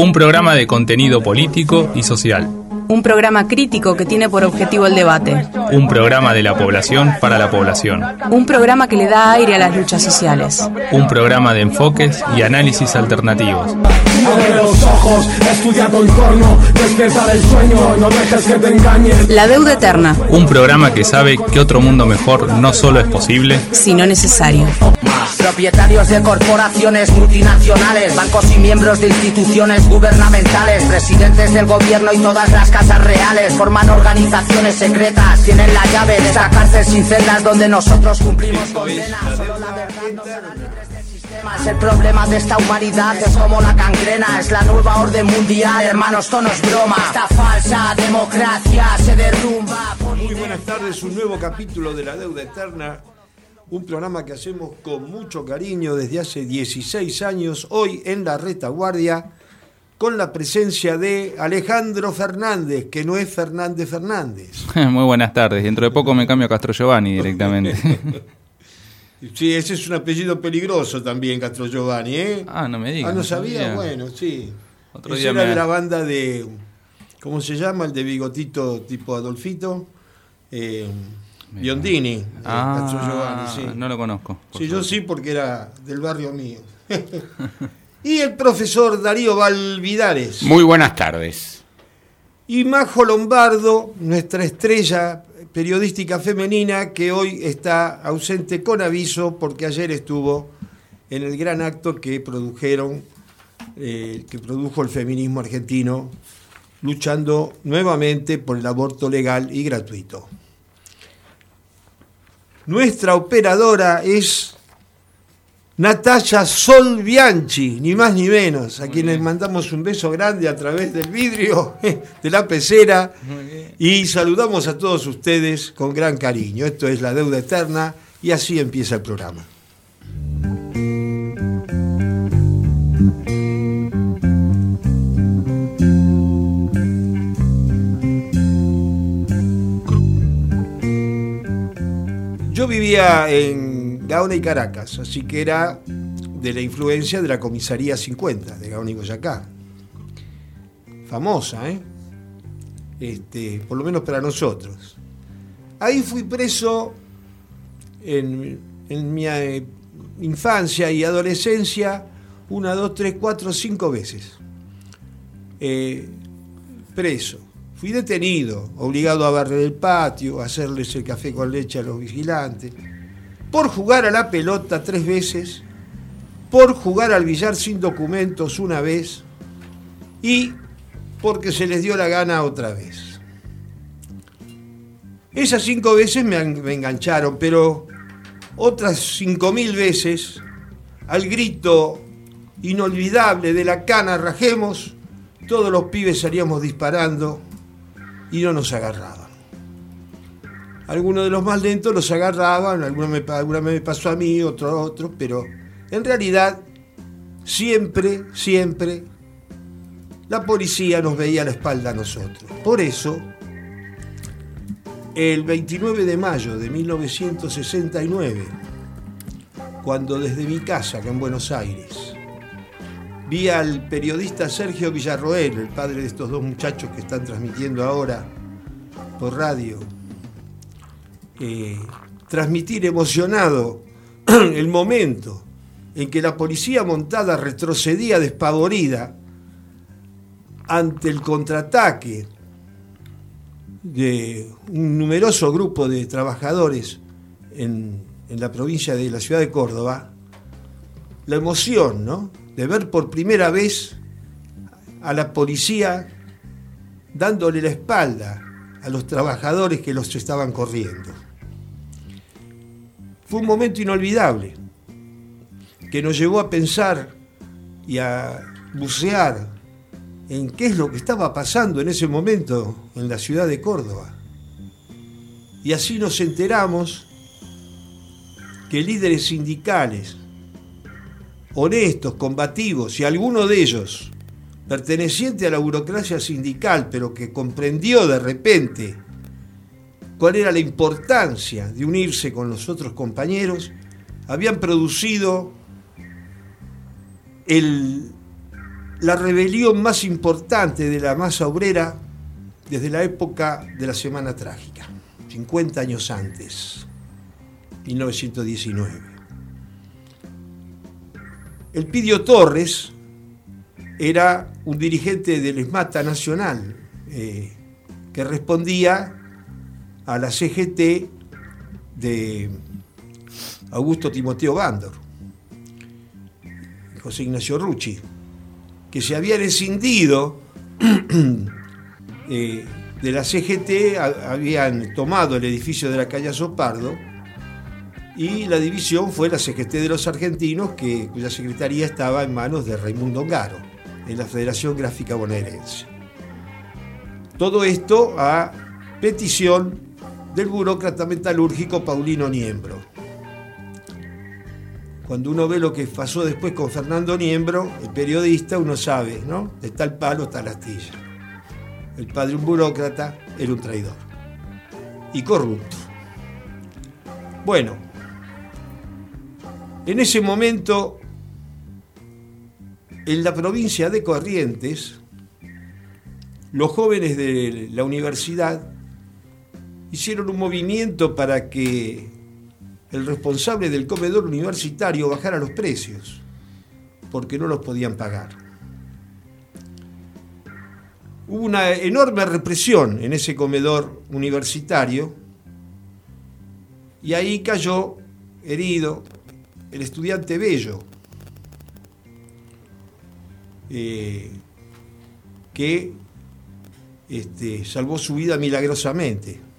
Un programa de contenido político y social. Un programa crítico que tiene por objetivo el debate. Un programa de la población para la población. Un programa que le da aire a las luchas sociales. Un programa de enfoques y análisis alternativos. Abre los ojos, estudia tu entorno, despierta del sueño, no dejes que te engañen. La deuda eterna, Un programa que sabe que otro mundo mejor no solo es posible, sino necesario. Propietarios de corporaciones multinacionales, bancos y miembros de instituciones gubernamentales, presidentes del gobierno y todas las casas reales forman organizaciones secretas, tienen la llave de esa cárcel sin celdas donde nosotros cumplimos condena. Solo la verdad del sistema. Es el problema de esta humanidad, es como la cangrena, es la nueva orden mundial, hermanos, esto no es broma. Esta falsa democracia se derrumba. Muy buenas tardes, un nuevo capítulo de La Deuda Eterna, un programa que hacemos con mucho cariño desde hace 16 años, hoy en la retaguardia, con la presencia de Alejandro Fernández, que no es Fernández Fernández. Muy buenas tardes. Dentro de poco me cambio a Castro Giovanni directamente. Sí, ese es un apellido peligroso también, Castro Giovanni, ¿eh? ah, no me digas. Ah, no sabía, bueno, sí. Otro Ese día era me- de la banda de, ¿cómo se llama? El de bigotito tipo Adolfito. Eh, Biondini, de Castro Giovanni, Ah, sí. no lo conozco. Sí, yo sí, porque era del barrio mío. y el profesor Darío Valvidares. Muy buenas tardes. Y Majo Lombardo, nuestra estrella periodística femenina, que hoy está ausente con aviso porque ayer estuvo en el gran acto que produjeron, eh, que produjo el feminismo argentino, luchando nuevamente por el aborto legal y gratuito. Nuestra operadora es Natalia Sol Bianchi, ni más ni menos, a quien les mandamos un beso grande a través del vidrio de la pecera y saludamos a todos ustedes con gran cariño. Esto es La Deuda Eterna y así empieza el programa. Yo vivía en Gaona y Caracas, así que era de la influencia de la comisaría 50 de Gaona y Boyacá. Famosa, ¿eh? Este, por lo menos para nosotros. Ahí fui preso en, mi eh, infancia y adolescencia una, dos, tres, cuatro, cinco veces. Eh, preso. Fui detenido, obligado a barrer el patio, a hacerles el café con leche a los vigilantes, por jugar a la pelota tres veces, por jugar al billar sin documentos una vez y porque se les dio la gana otra vez. Esas cinco veces me, engancharon, pero otras cinco mil veces, al grito inolvidable de la cana rajemos, todos los pibes salíamos disparando y no nos agarraban. Algunos de los más lentos los agarraban, me, alguna me pasó a mí, otro a otro, pero en realidad siempre, siempre la policía nos veía a la espalda a nosotros. Por eso, el 29 de mayo de 1969, cuando desde mi casa, acá en Buenos Aires, vi al periodista Sergio Villarroel, el padre de estos dos muchachos que están transmitiendo ahora por radio, eh, transmitir emocionado el momento en que la policía montada retrocedía despavorida ante el contraataque de un numeroso grupo de trabajadores en, en la provincia de la ciudad de Córdoba, la emoción, ¿no? De ver por primera vez a la policía dándole la espalda a los trabajadores que los estaban corriendo. Fue un momento inolvidable que nos llevó a pensar y a bucear en qué es lo que estaba pasando en ese momento en la ciudad de Córdoba. Y así nos enteramos que líderes sindicales, honestos, combativos, y alguno de ellos, perteneciente a la burocracia sindical, pero que comprendió de repente cuál era la importancia de unirse con los otros compañeros, habían producido la rebelión más importante de la masa obrera desde la época de la Semana Trágica, 50 años antes, 1919. El Pidio Torres era un dirigente del ESMATA Nacional eh, que respondía a la CGT de Augusto Timoteo Gándor, José Ignacio Rucci, que se habían escindido eh, de la CGT, habían tomado el edificio de la calle Sopardo y la división fue la CGT de los argentinos, que, cuya secretaría estaba en manos de Raimundo Ongaro, en la Federación Gráfica Bonaerense. Todo esto a petición del burócrata metalúrgico Paulino Niembro. Cuando uno ve lo que pasó después con Fernando Niembro, el periodista, uno sabe, ¿no? De tal palo, tal astilla. El padre un burócrata era un traidor. Y corrupto. Bueno, en ese momento, en la provincia de Corrientes, los jóvenes de la universidad hicieron un movimiento para que el responsable del comedor universitario bajara los precios, porque no los podían pagar. Hubo una enorme represión en ese comedor universitario y ahí cayó herido el estudiante Bello, eh, que este, salvó su vida milagrosamente.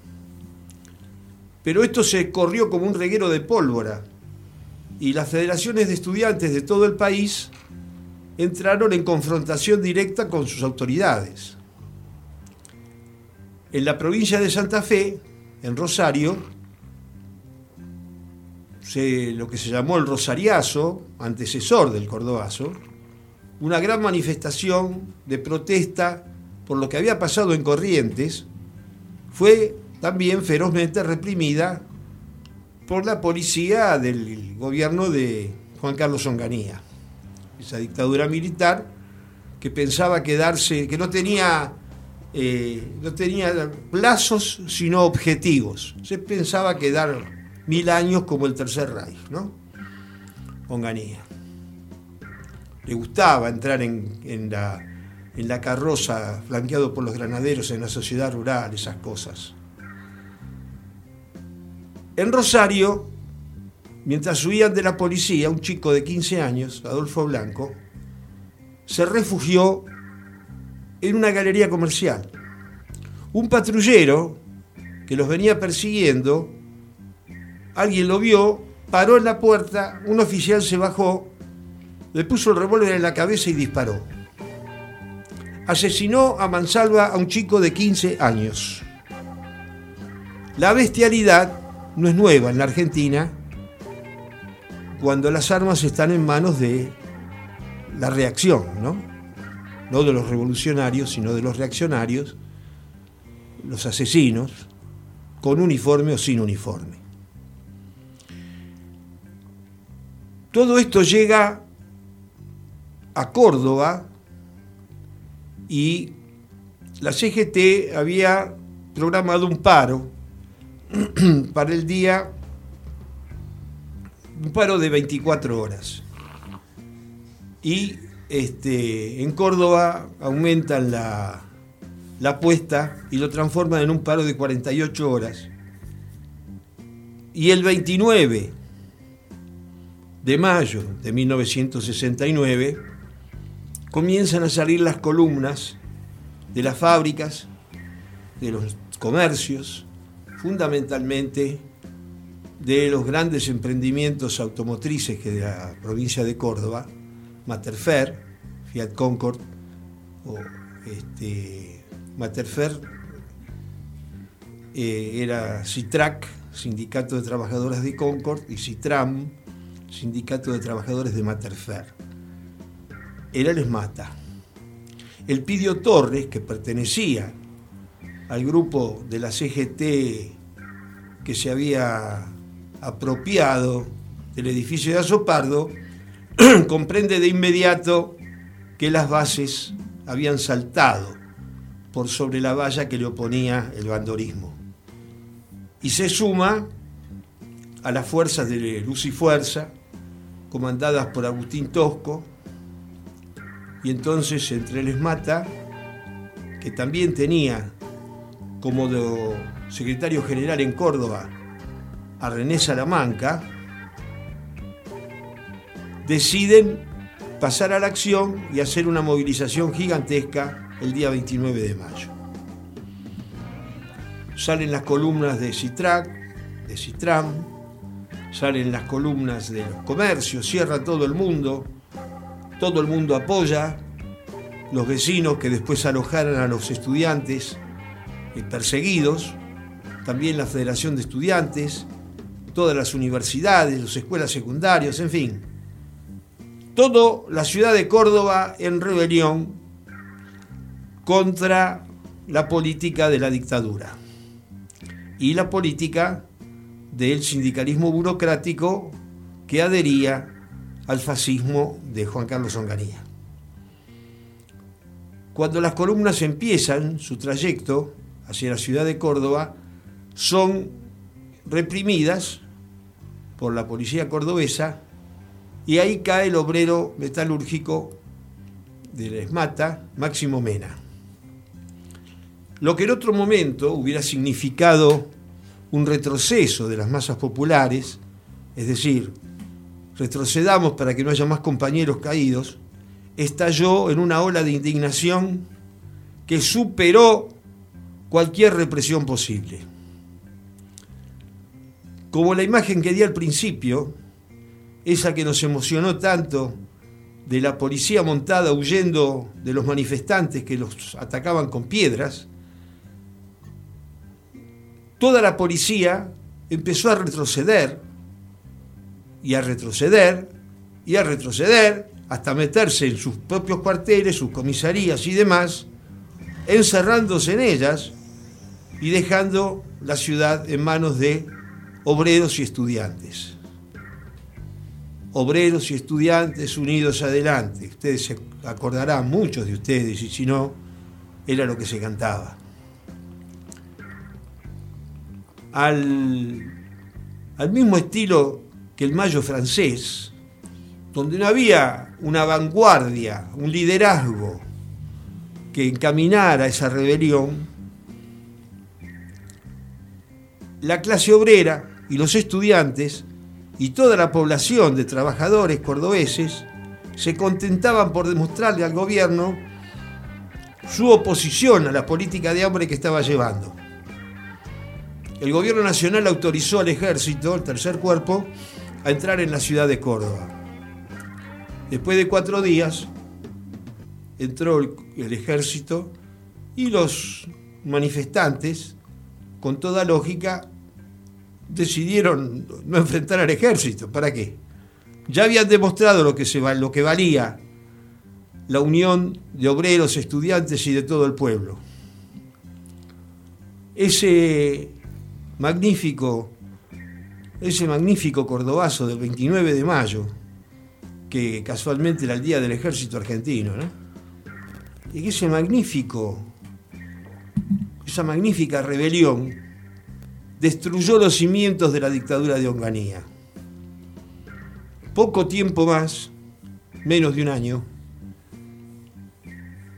Pero esto se corrió como un reguero de pólvora y las federaciones de estudiantes de todo el país entraron en confrontación directa con sus autoridades. En la provincia de Santa Fe, en Rosario, lo que se llamó el Rosariazo, antecesor del Cordobazo, una gran manifestación de protesta por lo que había pasado en Corrientes, fue también ferozmente reprimida por la policía del gobierno de Juan Carlos Onganía, esa dictadura militar que pensaba quedarse, que no tenía, eh, no tenía plazos sino objetivos, se pensaba quedar mil años como el Tercer Reich, ¿no? Onganía. Le gustaba entrar en, la, en la carroza flanqueado por los granaderos en la sociedad rural, esas cosas. En Rosario, mientras huían de la policía, un chico de 15 años, Adolfo Blanco, se refugió en una galería comercial. Un patrullero que los venía persiguiendo alguien lo vio, paró en la puerta, un oficial se bajó, le puso el revólver en la cabeza y disparó. Asesinó a mansalva a un chico de 15 años. La bestialidad no es nueva en la Argentina cuando las armas están en manos de la reacción, ¿no? No de los revolucionarios, sino de los reaccionarios, los asesinos, con uniforme o sin uniforme. Todo esto llega a Córdoba y la CGT había programado un paro para el día, un paro de 24 horas. Y este, en Córdoba aumentan la, la apuesta y lo transforman en un paro de 48 horas. Y el 29 de mayo de 1969 comienzan a salir las columnas de las fábricas, de los comercios, fundamentalmente de los grandes emprendimientos automotrices que de la provincia de Córdoba, Materfer, Fiat Concord, o este, Materfer eh, era Citrac, Sindicato de Trabajadoras de Concord, y Citram, Sindicato de Trabajadores de Materfer. Era el mata. El Pidio Torres, que pertenecía al grupo de la CGT que se había apropiado del edificio de Azopardo, comprende de inmediato que las bases habían saltado por sobre la valla que le oponía el bandorismo. Y se suma a las fuerzas de Luz y Fuerza, comandadas por Agustín Tosco, y entonces entre les mata, que también tenía como secretario general en Córdoba a René Salamanca, deciden pasar a la acción y hacer una movilización gigantesca el día 29 de mayo. Salen las columnas de Citrac, de Citram, salen las columnas de los comercios, cierra todo el mundo, todo el mundo apoya, los vecinos que después alojaran a los estudiantes perseguidos, también la Federación de Estudiantes, todas las universidades, las escuelas secundarias, en fin. Toda la ciudad de Córdoba en rebelión contra la política de la dictadura y la política del sindicalismo burocrático que adhería al fascismo de Juan Carlos Onganía. Cuando las columnas empiezan su trayecto hacia la ciudad de Córdoba, son reprimidas por la policía cordobesa y ahí cae el obrero metalúrgico de la ESMATA, Máximo Mena. Lo que en otro momento hubiera significado un retroceso de las masas populares, es decir, retrocedamos para que no haya más compañeros caídos, estalló en una ola de indignación que superó cualquier represión posible. Como la imagen que di al principio, esa que nos emocionó tanto de la policía montada huyendo de los manifestantes que los atacaban con piedras, toda la policía empezó a retroceder y a retroceder y a retroceder hasta meterse en sus propios cuarteles, sus comisarías y demás, encerrándose en ellas y dejando la ciudad en manos de obreros y estudiantes. Obreros y estudiantes unidos adelante. Ustedes se acordarán, muchos de ustedes, y si no, era lo que se cantaba. Al, al mismo estilo que el Mayo francés, donde no había una vanguardia, un liderazgo que encaminara esa rebelión, la clase obrera y los estudiantes y toda la población de trabajadores cordobeses se contentaban por demostrarle al gobierno su oposición a la política de hambre que estaba llevando. El gobierno nacional autorizó al ejército, el tercer cuerpo, a entrar en la ciudad de Córdoba. Después de cuatro días, entró el, ejército y los manifestantes, con toda lógica, decidieron no enfrentar al ejército. ¿Para qué? Ya habían demostrado lo que, se, lo que valía la unión de obreros, estudiantes y de todo el pueblo. Ese magnífico, ese magnífico cordobazo del 29 de mayo, que casualmente era el día del ejército argentino, ¿no? Y ese magnífico, esa magnífica rebelión destruyó los cimientos de la dictadura de Onganía. Poco tiempo más, menos de un año,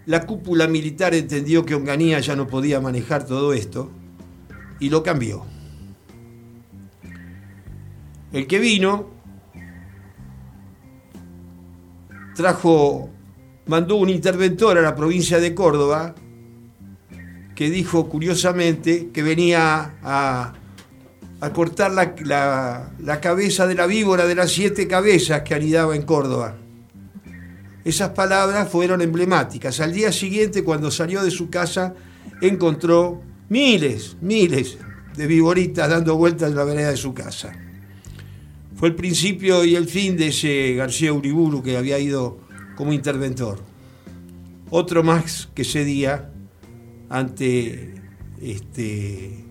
la cúpula militar entendió que Onganía ya no podía manejar todo esto y lo cambió. El que vino trajo, mandó un interventor a la provincia de Córdoba que dijo curiosamente que venía a, cortar la, la, cabeza de la víbora de las siete cabezas que anidaba en Córdoba. Esas palabras fueron emblemáticas. Al día siguiente, cuando salió de su casa, encontró miles, miles de víboritas dando vueltas en la vereda de su casa. Fue el principio y el fin de ese García Uriburu que había ido como interventor. Otro más que cedía ante este,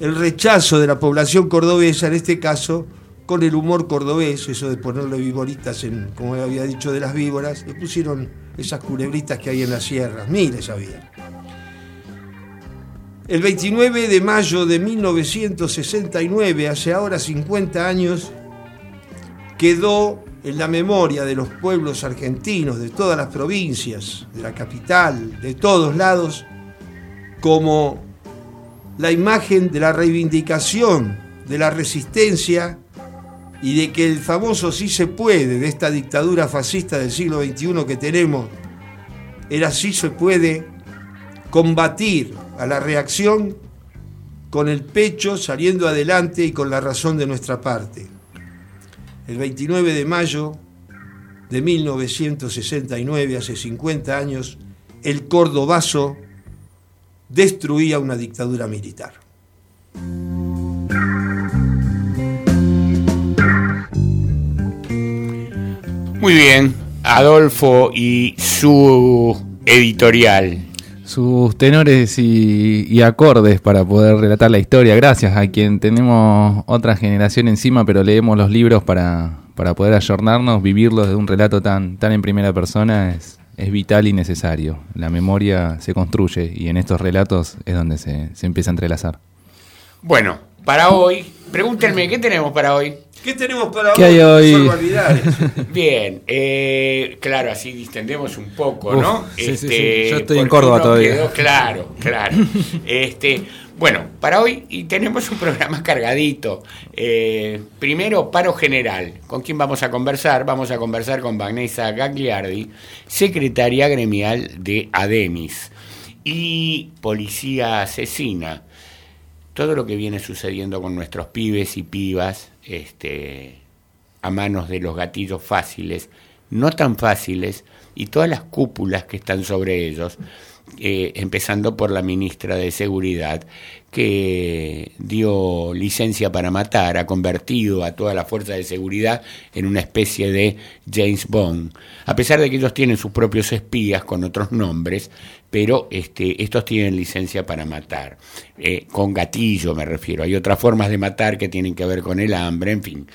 el rechazo de la población cordobesa, en este caso con el humor cordobés, eso de ponerle viboritas en, como había dicho, de las víboras, le pusieron esas culebritas que hay en las sierras, miles había. El 29 de mayo de 1969, hace ahora 50 años, quedó en la memoria de los pueblos argentinos, de todas las provincias, de la capital, de todos lados, como la imagen de la reivindicación, de la resistencia y de que el famoso sí se puede de esta dictadura fascista del siglo XXI que tenemos, era sí se puede combatir a la reacción con el pecho saliendo adelante y con la razón de nuestra parte. El 29 de mayo de 1969, hace 50 años, el cordobazo destruía una dictadura militar. Muy bien, Adolfo y su editorial. Sus tenores y, acordes para poder relatar la historia. Gracias a quien tenemos otra generación encima, pero leemos los libros para, para poder ayornarnos, vivirlos de un relato tan, tan en primera persona es, es vital y necesario. La memoria se construye y en estos relatos es donde se, se empieza a entrelazar. Bueno, para hoy, pregúntenme, ¿qué tenemos para hoy? ¿Qué tenemos para ¿Qué hay hoy? Bien, eh, claro, así distendemos un poco, ¿no? Sí, sí, este, Yo estoy en Córdoba todavía. claro, claro. este, bueno, para hoy y tenemos un programa cargadito. Eh, primero, paro general. ¿Con quién vamos a conversar? Vamos a conversar con Vanessa Gagliardi, secretaria gremial de ADEMIS y policía asesina todo lo que viene sucediendo con nuestros pibes y pibas este, a manos de los gatillos fáciles, no tan fáciles, y todas las cúpulas que están sobre ellos, eh, empezando por la ministra de Seguridad, que dio licencia para matar, ha convertido a toda la fuerza de seguridad en una especie de James Bond. A pesar de que ellos tienen sus propios espías con otros nombres, pero este, estos tienen licencia para matar. Eh, con gatillo me refiero. Hay otras formas de matar que tienen que ver con el hambre, en fin.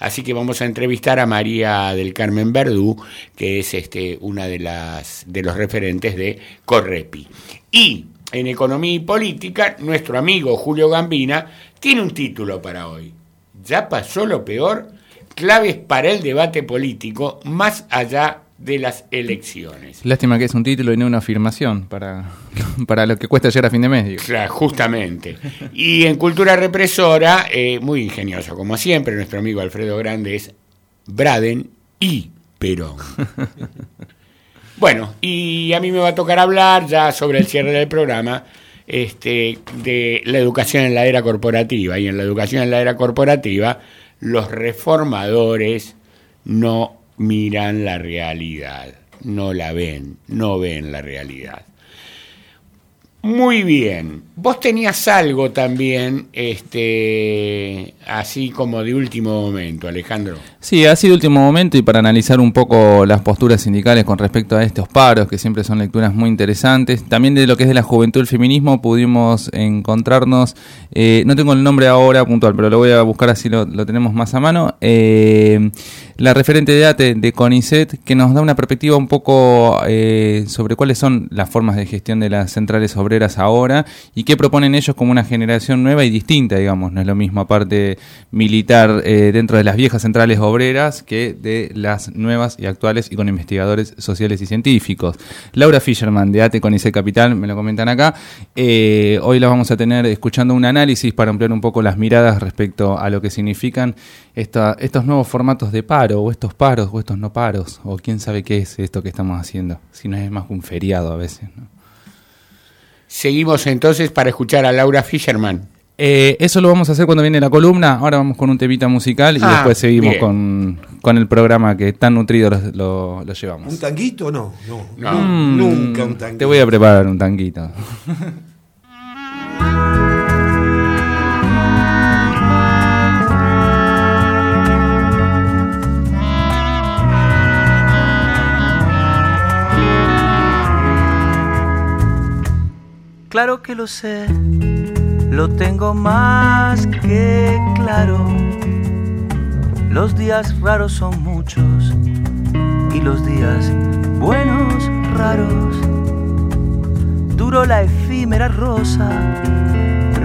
Así que vamos a entrevistar a María del Carmen Verdú, que es este, una de, las, de los referentes de Correpi. Y en Economía y Política, nuestro amigo Julio Gambina tiene un título para hoy. Ya pasó lo peor, claves para el debate político más allá de las elecciones. Lástima que es un título y no una afirmación para, para lo que cuesta llegar a fin de mes. Claro, justamente. Y en Cultura Represora, eh, muy ingenioso, como siempre, nuestro amigo Alfredo Grande es Braden y Perón. Bueno, y a mí me va a tocar hablar ya sobre el cierre del programa este, de la educación en la era corporativa. Y en la educación en la era corporativa, los reformadores no miran la realidad, no la ven, no ven la realidad. Muy bien. Vos tenías algo también, este, así como de último momento, Alejandro. Sí, así de último momento y para analizar un poco las posturas sindicales con respecto a estos paros, que siempre son lecturas muy interesantes. También de lo que es de la juventud el feminismo pudimos encontrarnos, eh, no tengo el nombre ahora puntual, pero lo voy a buscar así lo, tenemos más a mano. Eh, la referente de ATE de CONICET, que nos da una perspectiva un poco eh, sobre cuáles son las formas de gestión de las centrales obreras ahora y qué proponen ellos como una generación nueva y distinta, digamos. No es lo mismo aparte militar eh, dentro de las viejas centrales obreras que de las nuevas y actuales y con investigadores sociales y científicos. Laura Fisherman de ATE con ICE Capital, me lo comentan acá. Eh, hoy la vamos a tener escuchando un análisis para ampliar un poco las miradas respecto a lo que significan estos nuevos formatos de paro, o estos paros, o estos no paros, o quién sabe qué es esto que estamos haciendo, si no es más un feriado a veces. ¿no? Seguimos entonces para escuchar a Laura Fisherman. Eh, eso lo vamos a hacer cuando viene la columna. Ahora vamos con un temita musical y ah, después seguimos con, el programa que tan nutrido lo, llevamos. ¿Un tanguito? No, no. no. Nunca un tanguito. Te voy a preparar un tanguito. Claro que lo sé, lo tengo más que claro. Los días raros son muchos y los días buenos raros. Duro la efímera rosa,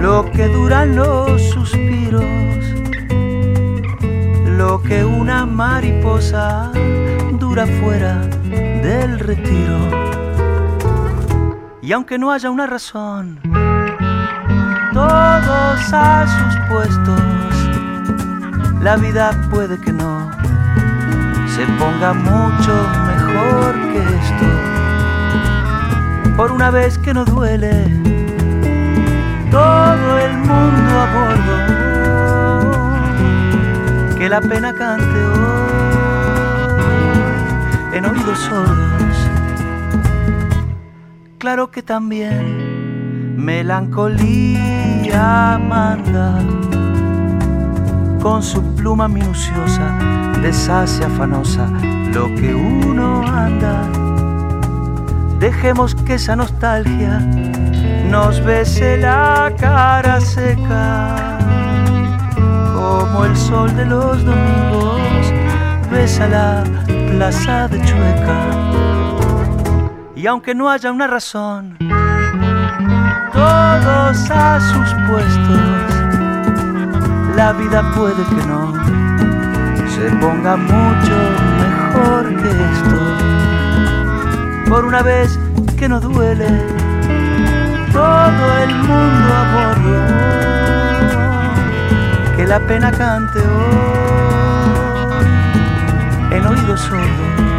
lo que duran los suspiros, lo que una mariposa dura fuera del retiro. Y aunque no haya una razón, todos a sus puestos, la vida puede que no se ponga mucho mejor que esto. Por una vez que no duele, todo el mundo a bordo, que la pena cante hoy en oídos sordos. Claro que también melancolía manda con su pluma minuciosa deshace afanosa lo que uno anda. Dejemos que esa nostalgia nos bese la cara seca, como el sol de los domingos besa la plaza de Chueca. Y aunque no haya una razón, todos a sus puestos, la vida puede que no se ponga mucho mejor que esto. Por una vez que no duele, todo el mundo a bordo, que la pena cante hoy en oídos sordos,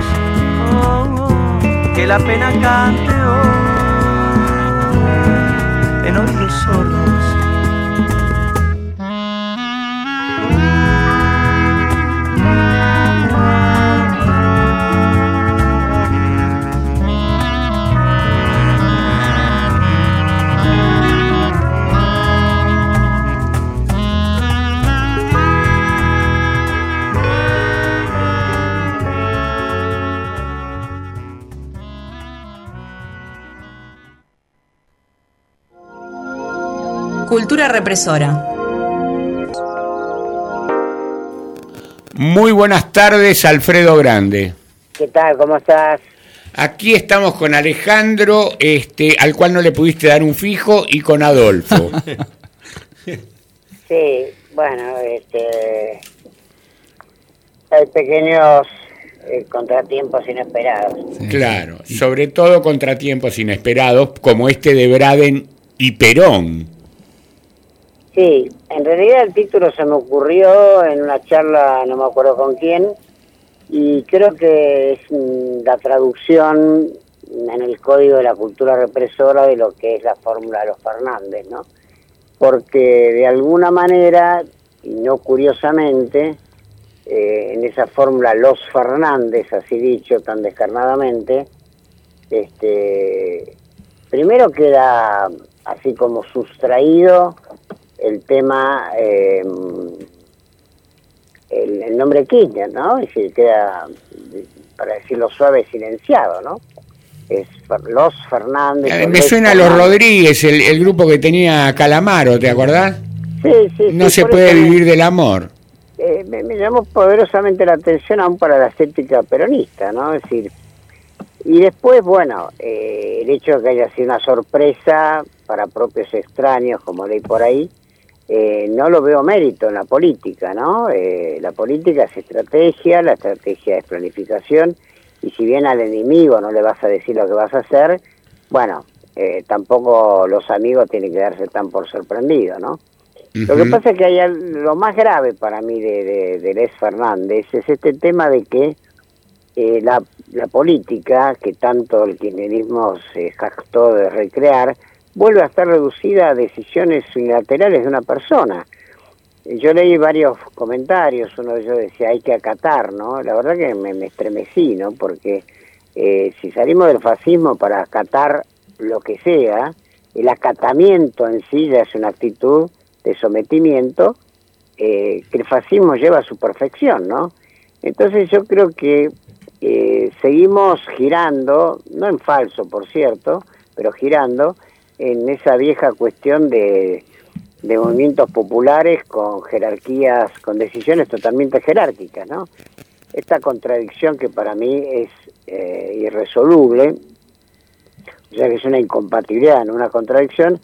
que la pena cante hoy en oídos sordos. Cultura represora. Muy buenas tardes, Alfredo Grande. ¿Qué tal? ¿Cómo estás? Aquí estamos con Alejandro, este, al cual no le pudiste dar un fijo, y con Adolfo. Sí, bueno, este, hay pequeños eh, contratiempos inesperados. Claro, sobre todo contratiempos inesperados, como este de Braden y Perón. Sí, en realidad el título se me ocurrió en una charla, no me acuerdo con quién, y creo que es la traducción en el código de la cultura represora de lo que es la fórmula de los Fernández, ¿no? Porque de alguna manera, y no curiosamente, eh, en esa fórmula los Fernández, así dicho tan descarnadamente, este, primero queda así como sustraído el tema, eh, el, el, nombre Kirchner, ¿no? Es decir, queda, para decirlo suave, silenciado, ¿no? Es los Fernández. Me suena a los Rodríguez, el, el, grupo que tenía Calamaro, ¿te acordás? Sí, sí. No sí, se puede vivir del amor. Eh, me, me, llamó poderosamente la atención aún para la estética peronista, ¿no? Es decir, y después, bueno, eh, el hecho de que haya sido una sorpresa para propios extraños, como leí por ahí, eh, no lo veo mérito en la política, ¿no? Eh, la política es estrategia, la estrategia es planificación, y si bien al enemigo no le vas a decir lo que vas a hacer, bueno, eh, tampoco los amigos tienen que darse tan por sorprendido, ¿no? Uh -huh. Lo que pasa es que hay lo más grave para mí de, de, de Les Fernández es este tema de que eh, la, la política, que tanto el kirchnerismo se jactó de recrear, vuelve a estar reducida a decisiones unilaterales de una persona. Yo leí varios comentarios, uno de ellos decía hay que acatar, ¿no? La verdad que me, me estremecí, ¿no? Porque eh, si salimos del fascismo para acatar lo que sea, el acatamiento en sí ya es una actitud de sometimiento eh, que el fascismo lleva a su perfección, ¿no? Entonces yo creo que eh, seguimos girando, no en falso, por cierto, pero girando, en esa vieja cuestión de, movimientos populares con jerarquías, con decisiones totalmente jerárquicas, ¿no? Esta contradicción que para mí es eh, irresoluble, o sea que es una incompatibilidad, una contradicción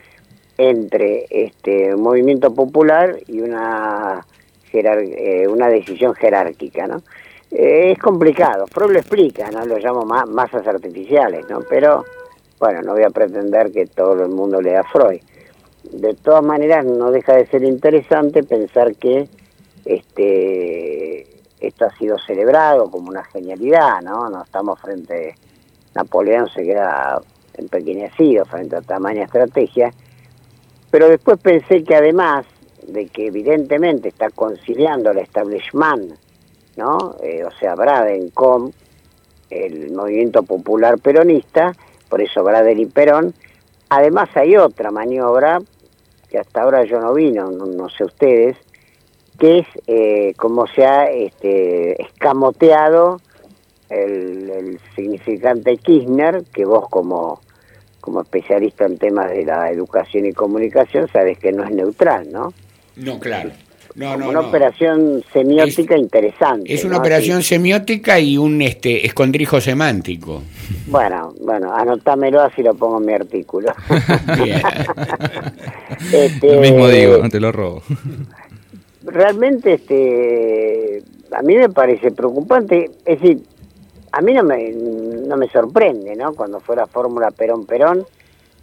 entre este movimiento popular y una eh, una decisión jerárquica, ¿no? Eh, es complicado, Freud lo explica, ¿no? Lo llamo masas artificiales, ¿no? Pero, bueno, no voy a pretender que todo el mundo lea Freud. De todas maneras, no deja de ser interesante pensar que este esto ha sido celebrado como una genialidad, ¿no? No estamos frente... Napoleón se queda empequeñecido frente a tamaña estrategia, pero después pensé que además de que evidentemente está conciliando el establishment, ¿no? Eh, o sea, Braden-Com, el movimiento popular peronista, por eso Braden y Perón. Además hay otra maniobra, que hasta ahora yo no vino, no, sé ustedes, que es eh, como se ha este, escamoteado el, el significante Kirchner, que vos como como especialista en temas de la educación y comunicación, sabes que no es neutral, ¿no? No, claro. No, no, una operación semiótica interesante. Es una operación semiótica y un este escondrijo semántico. Bueno, bueno, anotámelo así lo pongo en mi artículo. Este, lo mismo digo, no te lo robo. Realmente, este, a mí me parece preocupante. Es decir, a mí no me, no me sorprende, ¿no? Cuando fue la fórmula Perón-Perón,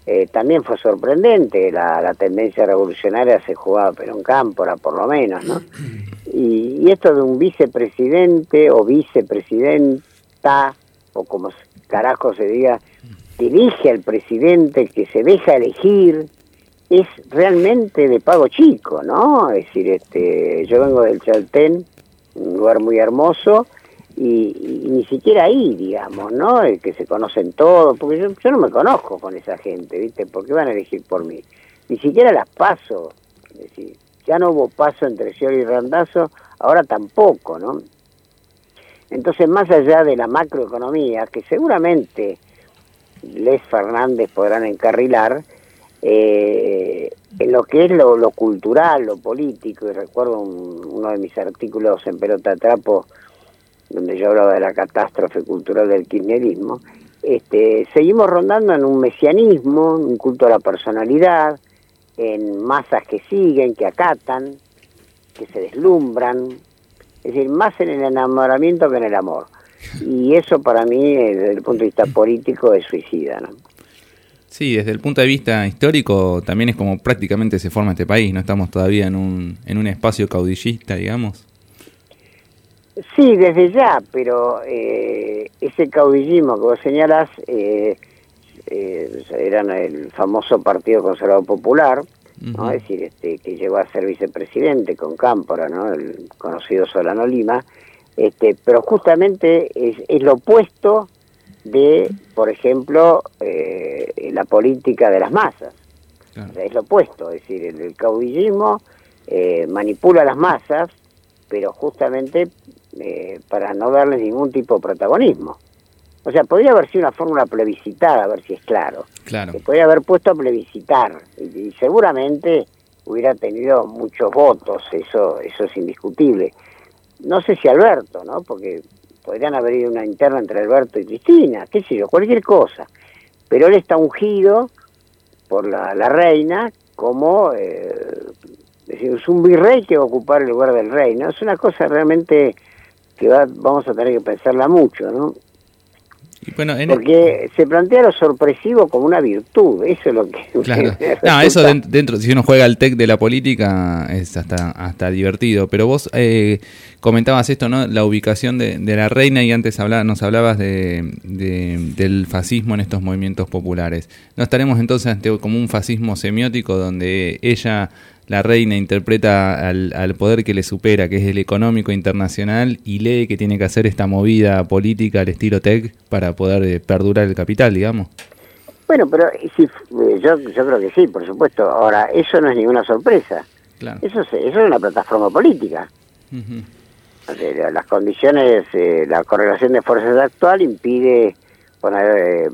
eh, también fue sorprendente, la, tendencia revolucionaria se jugaba Perón Cámpora, por lo menos, ¿no? Y, esto de un vicepresidente o vicepresidenta, o como carajo se diga, dirige al presidente que se deja elegir, es realmente de pago chico, ¿no? Es decir, este, yo vengo del Chaltén, un lugar muy hermoso, y, ni siquiera ahí, digamos, ¿no? El que se conocen todos, porque yo, no me conozco con esa gente, ¿viste? ¿Por qué van a elegir por mí? Ni siquiera las paso, es decir, ya no hubo paso entre Scioli y Randazo, ahora tampoco, ¿no? Entonces, más allá de la macroeconomía, que seguramente Les Fernández podrán encarrilar, eh, en lo que es lo, lo, cultural, lo político, y recuerdo uno de mis artículos en Pelota Trapo, donde yo hablaba de la catástrofe cultural del kirchnerismo, este, seguimos rondando en un mesianismo, un culto a la personalidad, en masas que siguen, que acatan, que se deslumbran, es decir, más en el enamoramiento que en el amor. Y eso para mí, desde el punto de vista político, es suicida. ¿no? Sí, desde el punto de vista histórico también es como prácticamente se forma este país, no estamos todavía en un, en un espacio caudillista, digamos. Sí, desde ya, pero eh, ese caudillismo que vos señalás eh, eh, era el famoso Partido Conservador Popular, ¿no? es decir, este, que llegó a ser vicepresidente con Cámpora, ¿no? el conocido Solano Lima, este, pero justamente es, es lo opuesto de, por ejemplo, eh, la política de las masas. es lo opuesto, es decir, el, el caudillismo eh, manipula las masas, pero justamente eh, para no darles ningún tipo de protagonismo. O sea, podría haber sido una fórmula plebiscitada, a ver si es claro. Claro. Se podría haber puesto a plebiscitar y, seguramente hubiera tenido muchos votos, eso, eso es indiscutible. No sé si Alberto, ¿no? Porque podrían haber ido una interna entre Alberto y Cristina, qué sé yo, cualquier cosa. Pero él está ungido por la, la reina como eh, es un virrey que va a ocupar el lugar del rey, ¿no? Es una cosa realmente que vamos a tener que pensarla mucho, ¿no? Porque se plantea lo sorpresivo como una virtud, eso es lo que... Claro. no, eso dentro, si uno juega al tech de la política es hasta, hasta divertido, pero vos eh, comentabas esto, ¿no? La ubicación de, la reina y antes hablaba, nos hablabas de, del fascismo en estos movimientos populares. ¿No estaremos entonces ante como un fascismo semiótico donde ella la reina interpreta al, al, poder que le supera, que es el económico internacional, y lee que tiene que hacer esta movida política al estilo TEC para poder eh, perdurar el capital, digamos. Bueno, pero sí, eh, yo, yo creo que sí, por supuesto. Ahora, eso no es ninguna sorpresa. Eso, es, eso es una plataforma política. las condiciones, eh, la correlación de fuerzas actual impide poner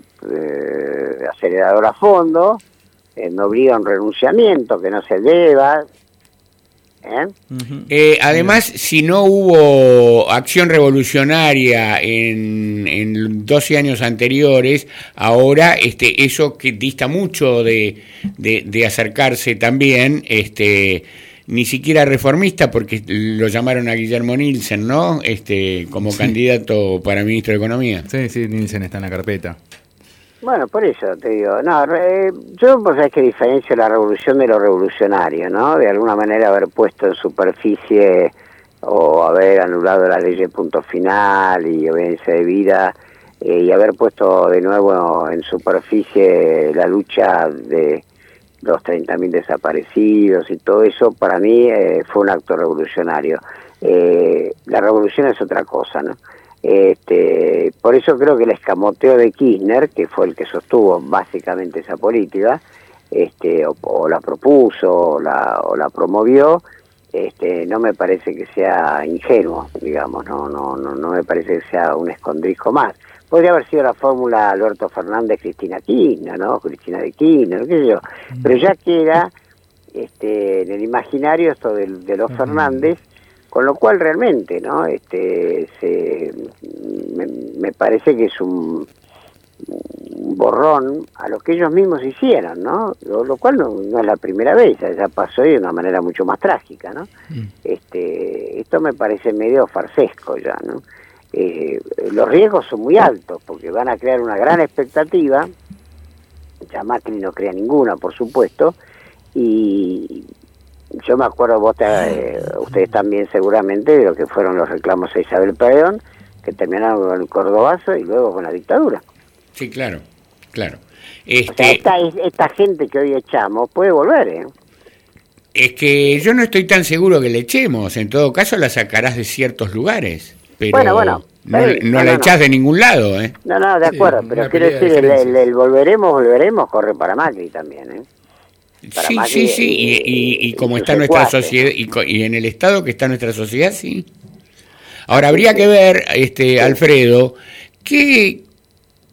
acelerador a fondo, eh, me obliga a un renunciamiento que no se deba. ¿eh? Eh, además, si no hubo acción revolucionaria en, en 12 años anteriores, ahora este, eso que dista mucho de, de, de acercarse también, este, ni siquiera reformista, porque lo llamaron a Guillermo Nielsen, ¿no? Este, como candidato para ministro de Economía. Sí, sí, Nielsen está en la carpeta. Bueno, por eso te digo, no, re- yo pues sabes que diferencio la revolución de lo revolucionario, ¿no? De alguna manera haber puesto en superficie o haber anulado la ley de punto final y obediencia de vida eh, y haber puesto de nuevo en superficie la lucha de los 30.000 desaparecidos y todo eso, para mí eh, fue un acto revolucionario. Eh, la revolución es otra cosa, ¿no? Este, por eso creo que el escamoteo de Kirchner, que fue el que sostuvo básicamente esa política, este, o, o la propuso o la, o la promovió, este, no me parece que sea ingenuo, digamos, no, no, no, no me parece que sea un escondrijo más. Podría haber sido la fórmula Alberto Fernández, Cristina Kirchner, ¿no? Cristina de Kirchner, qué sé yo. Pero ya queda este, en el imaginario esto de, de los Fernández, con lo cual realmente, ¿no? Este, se, me, me parece que es un, un borrón a lo que ellos mismos hicieron, ¿no? Lo, lo cual no, no es la primera vez, ya pasó y de una manera mucho más trágica, ¿no? Este, esto me parece medio farsesco ya, ¿no? Eh, los riesgos son muy altos porque van a crear una gran expectativa, ya Macri no crea ninguna, por supuesto, y yo me acuerdo, vos te- eh, ustedes también seguramente, de lo que fueron los reclamos a Isabel Perón, que terminaron con el Cordobazo y luego con la dictadura. Sí, claro, claro. O sea, Este, esta, esta gente que hoy echamos puede volver, ¿eh? Es que yo no estoy tan seguro que le echemos. En todo caso, la sacarás de ciertos lugares. Pero Bueno, bueno, no, sí, no no, la no, echás no. de ningún lado, ¿eh? No, no, de acuerdo, pero quiero decir, el, el volveremos, volveremos, corre para Macri también, ¿eh? Para Sí, sí, sí. Y, como está nuestra sociedad, y, en el estado que está nuestra sociedad, sí. Ahora, habría que ver, este Alfredo, qué,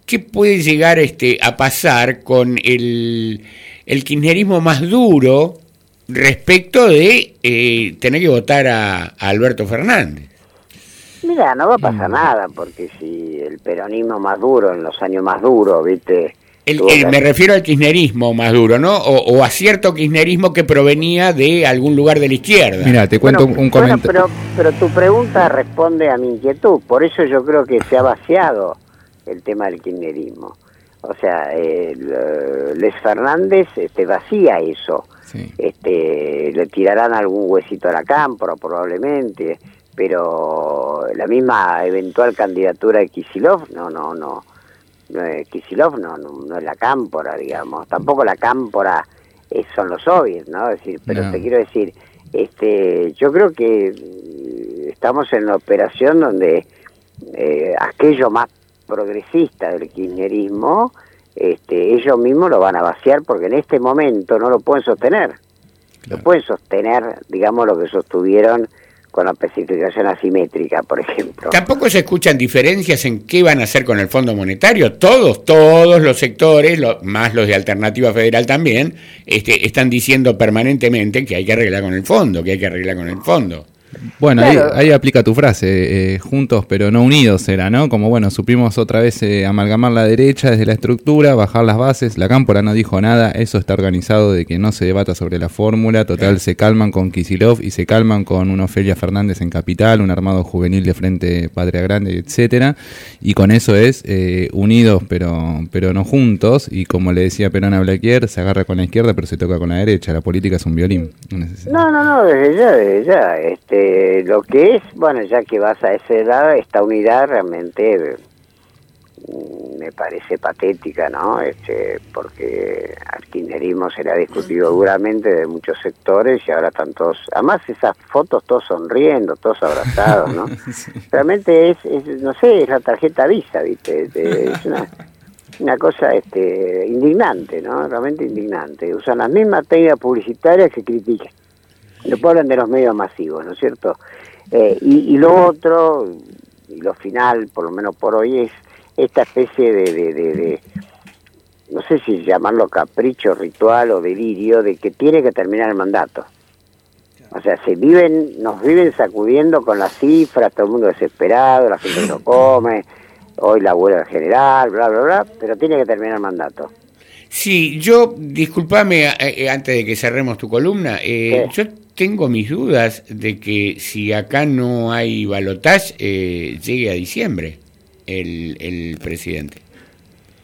qué puede llegar este, a pasar con el, el kirchnerismo más duro respecto de eh, tener que votar a, a Alberto Fernández. Mira, no va a Mm. pasar nada, porque si el peronismo más duro, en los años más duros, ¿viste? El- que- me refiero al kirchnerismo más duro, ¿no? O, o a cierto kirchnerismo que provenía de algún lugar de la izquierda. Mira, te cuento Bueno, un comentario. pero, pero tu pregunta responde a mi inquietud, por eso yo creo que se ha vaciado el tema del kirchnerismo. O sea, eh, Les Fernández este, vacía eso. Sí. este, le tirarán algún huesito a la cámpora probablemente, pero la misma eventual candidatura de Kisilov, no, no, no, no es Kisilov no, no, no es la cámpora, digamos, tampoco la cámpora son los soviets, ¿no? Es decir, pero No. te quiero decir, este, yo creo que eh, estamos en una operación donde eh, aquello más progresista del kirchnerismo, este, ellos mismos lo van a vaciar porque en este momento no lo pueden sostener. No pueden sostener, digamos, lo que sostuvieron con la asimétrica, por ejemplo. Tampoco se escuchan diferencias en qué van a hacer con el Fondo Monetario. Todos, todos los sectores, lo- más los de Alternativa Federal también, este, están diciendo permanentemente que hay que arreglar con el fondo, que hay que arreglar con el fondo. Bueno, Claro. ahí, ahí aplica tu frase, eh, juntos pero no unidos era, ¿no? Como bueno, supimos otra vez eh, amalgamar la derecha desde la estructura, bajar las bases, la cámpora no dijo nada, eso está organizado de que no se debata sobre la fórmula, total se calman con Kisilov y se calman con una Ofelia Fernández en Capital, un armado juvenil de Frente Patria Grande, etcétera, y con eso es eh, unidos pero, pero no juntos, y como le decía Perón a Blaquier, se agarra con la izquierda pero se toca con la derecha, la política es un violín. No, no, no, desde ya, desde ya. Este, lo que es, bueno, ya que vas a ese lado, esta unidad realmente mm, me parece patética, ¿no? Este, porque al kirchnerismo se le ha discutido duramente de muchos sectores y ahora están todos, además esas fotos todos sonriendo, todos abrazados, ¿no? Realmente es, es, no sé, es la tarjeta Visa, ¿viste? Este, Es una, una cosa este, indignante, ¿no? Realmente indignante. Usan las mismas técnicas publicitarias que critican. Después hablan de los medios masivos, ¿no es cierto? Eh, y, y lo otro, y lo final, por lo menos por hoy, es esta especie de, de, de- de- no sé si llamarlo capricho, ritual o delirio, de que tiene que terminar el mandato. O sea, se viven, nos viven sacudiendo con las cifras, todo el mundo desesperado, la gente no come, hoy la huelga general, bla, bla, bla, pero tiene que terminar el mandato. Sí, yo, discúlpame eh, eh, antes de que cerremos tu columna, eh, yo tengo mis dudas de que si acá no hay balotaje, eh, llegue a diciembre el, el presidente.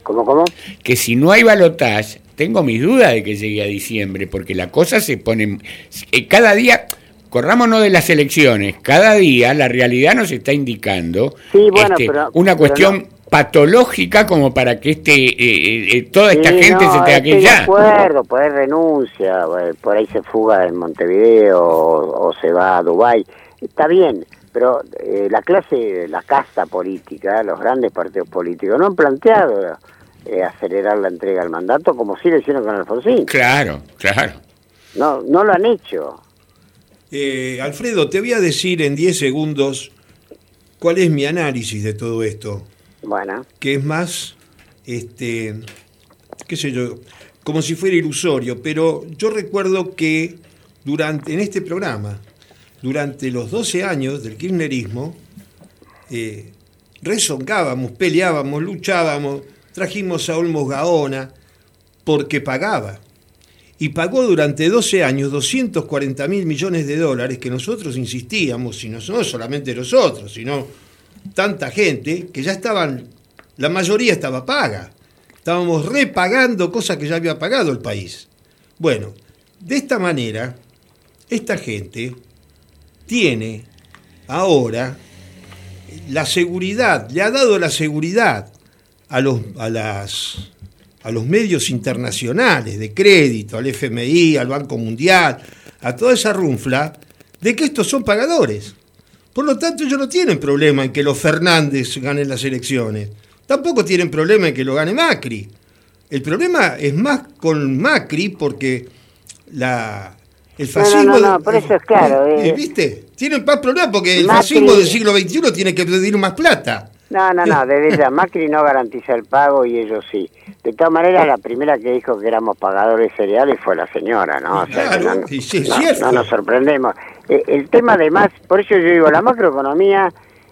¿Cómo, cómo? Que si no hay balotaje, tengo mis dudas de que llegue a diciembre, porque la cosa se pone... cada día, corrámonos de las elecciones, cada día la realidad nos está indicando Sí, bueno, este, pero- una pero cuestión no- patológica como para que este eh, eh, eh, toda esta Sí, gente no, se tenga que ir de ya. acuerdo, por ahí renuncia, eh, por ahí se fuga en Montevideo o, o se va a Dubái. Está bien, pero eh, la clase, la casta política, los grandes partidos políticos, no han planteado eh, acelerar la entrega del mandato como sí lo hicieron con Alfonsín. Claro, claro. No, no lo han hecho. Eh, Alfredo, te voy a decir en 10 segundos cuál es mi análisis de todo esto, Bueno, que es más, este, qué sé yo, como si fuera ilusorio, pero yo recuerdo que durante, en este programa, durante los 12 años del kirchnerismo, eh, rezongábamos, peleábamos, luchábamos, trajimos a Olmos Gaona porque pagaba. Y pagó durante 12 años 240 mil millones de dólares que nosotros insistíamos, y no, no solamente nosotros, sino tanta gente que ya estaban, la mayoría estaba paga. Estábamos repagando cosas que ya había pagado el país. Bueno, de esta manera, esta gente tiene ahora la seguridad, le ha dado la seguridad a los, a las, a los medios internacionales de crédito, al FMI, al Banco Mundial, a toda esa runfla, de que estos son pagadores. Por lo tanto, ellos no tienen problema en que los Fernández ganen las elecciones. Tampoco tienen problema en que lo gane Macri. El problema es más con Macri porque la, el No, no, fascismo... no, no, por eso es claro, Eh, eh. ¿Viste? Tienen más problemas porque el Macri- fascismo del siglo XXI tiene que pedir más plata. No, no, no, desde ya Macri no garantiza el pago y ellos sí. De todas maneras, la primera que dijo que éramos pagadores cereales fue la señora, ¿no? O sea, Claro, no, sí, es no- no nos sorprendemos. Eh, el tema además, por eso yo digo, la macroeconomía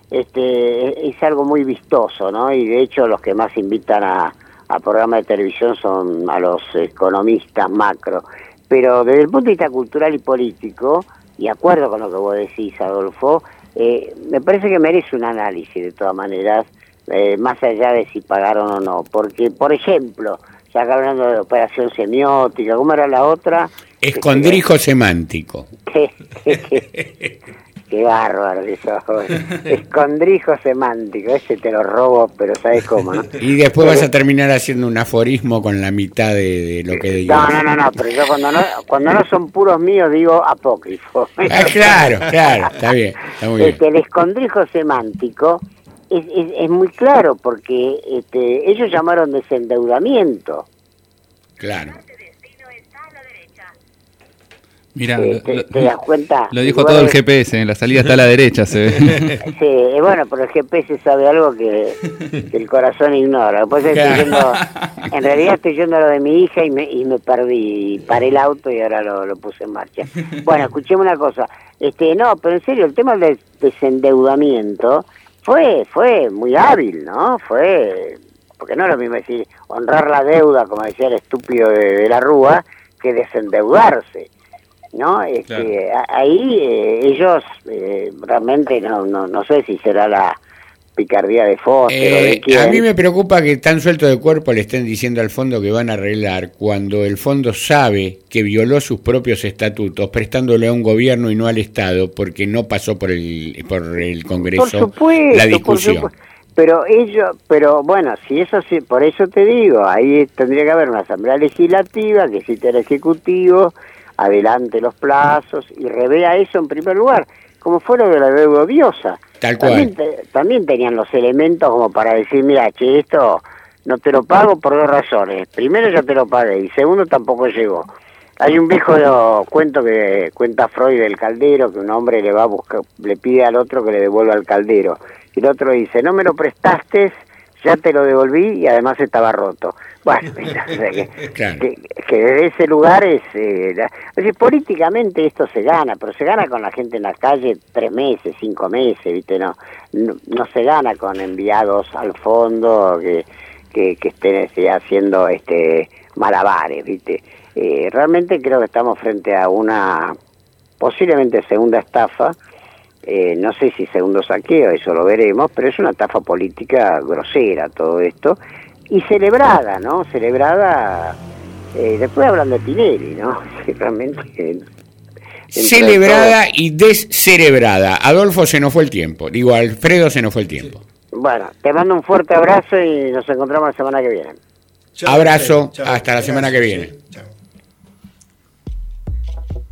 este, es algo muy vistoso, ¿no? Y de hecho los que más invitan a, a programas de televisión son a los economistas macro. Pero desde el punto de vista cultural y político, y acuerdo con lo que vos decís, Adolfo, eh, me parece que merece un análisis de todas maneras, eh, más allá de si pagaron o no. Porque, por ejemplo, ya que hablando de operación semiótica, ¿cómo era la otra? Escondrijo semántico. Qué, qué, bárbaro eso. Escondrijo semántico, ese te lo robo, pero ¿sabes cómo, no? Y después vas a terminar haciendo un aforismo con la mitad de, de lo que digo. No, no, no, no, pero yo cuando no, cuando no son puros míos digo apócrifo. Ah, claro, claro, está bien, está muy bien. Este, el escondrijo semántico es, es, es muy claro porque este, ellos llamaron desendeudamiento. Claro. Mira, Eh, te, lo- te das cuenta? lo dijo todo el GPS, en la salida está a la derecha, se ve. Sí, eh, bueno, pero el GPS sabe algo que, que el corazón ignora. Después estoy yendo, en realidad estoy yendo a lo de mi hija y me, y me perdí. Paré el auto y ahora lo, lo puse en marcha. Bueno, escuchemos una cosa. Este, no, pero en serio, el tema del desendeudamiento fue, fue muy hábil, ¿no? Fue, porque no es lo mismo decir honrar la deuda, como decía el estúpido de, de la Rúa, que desendeudarse. ¿no? Este, ahí eh, ellos eh, realmente no, no no sé si será la picardía de Foster o de Eh, quién. a mí me preocupa que tan suelto de cuerpo le estén diciendo al fondo que van a arreglar cuando el fondo sabe que violó sus propios estatutos prestándole a un gobierno y no al Estado porque no pasó por el por el Congreso por supuesto, la discusión. Pero ellos, pero bueno, si eso sí, por eso te digo, ahí tendría que haber una asamblea legislativa que cite al ejecutivo, adelante los plazos y revea eso en primer lugar, como fue lo de la deuda odiosa. Tal cual. También, te- también tenían los elementos como para decir, mira, che, esto no te lo pago por dos razones. Primero ya te lo pagué y segundo tampoco llegó. Hay un viejo cuento que cuenta Freud del caldero, que un hombre le va a buscar, le pide al otro que le devuelva el caldero. Y el otro dice, no me lo prestaste ya te lo devolví y además estaba roto. Bueno, que, que, desde ese lugar es... Eh, políticamente esto se gana, pero se gana con la gente en la calle tres meses, cinco meses, ¿viste? No, no, se gana con enviados al fondo que, que, estén este, haciendo este malabares, ¿viste? Eh, realmente creo que estamos frente a una posiblemente segunda estafa, eh, no sé si segundo saqueo, eso lo veremos, pero es una estafa política grosera todo esto, y celebrada, ¿no? Celebrada, eh, después hablan de Tinelli, ¿no? realmente... Celebrada y descerebrada. Adolfo se nos fue el tiempo, digo, Alfredo se nos fue el tiempo. Bueno, te mando un fuerte abrazo y nos encontramos la semana que viene. abrazo, hasta la semana que viene.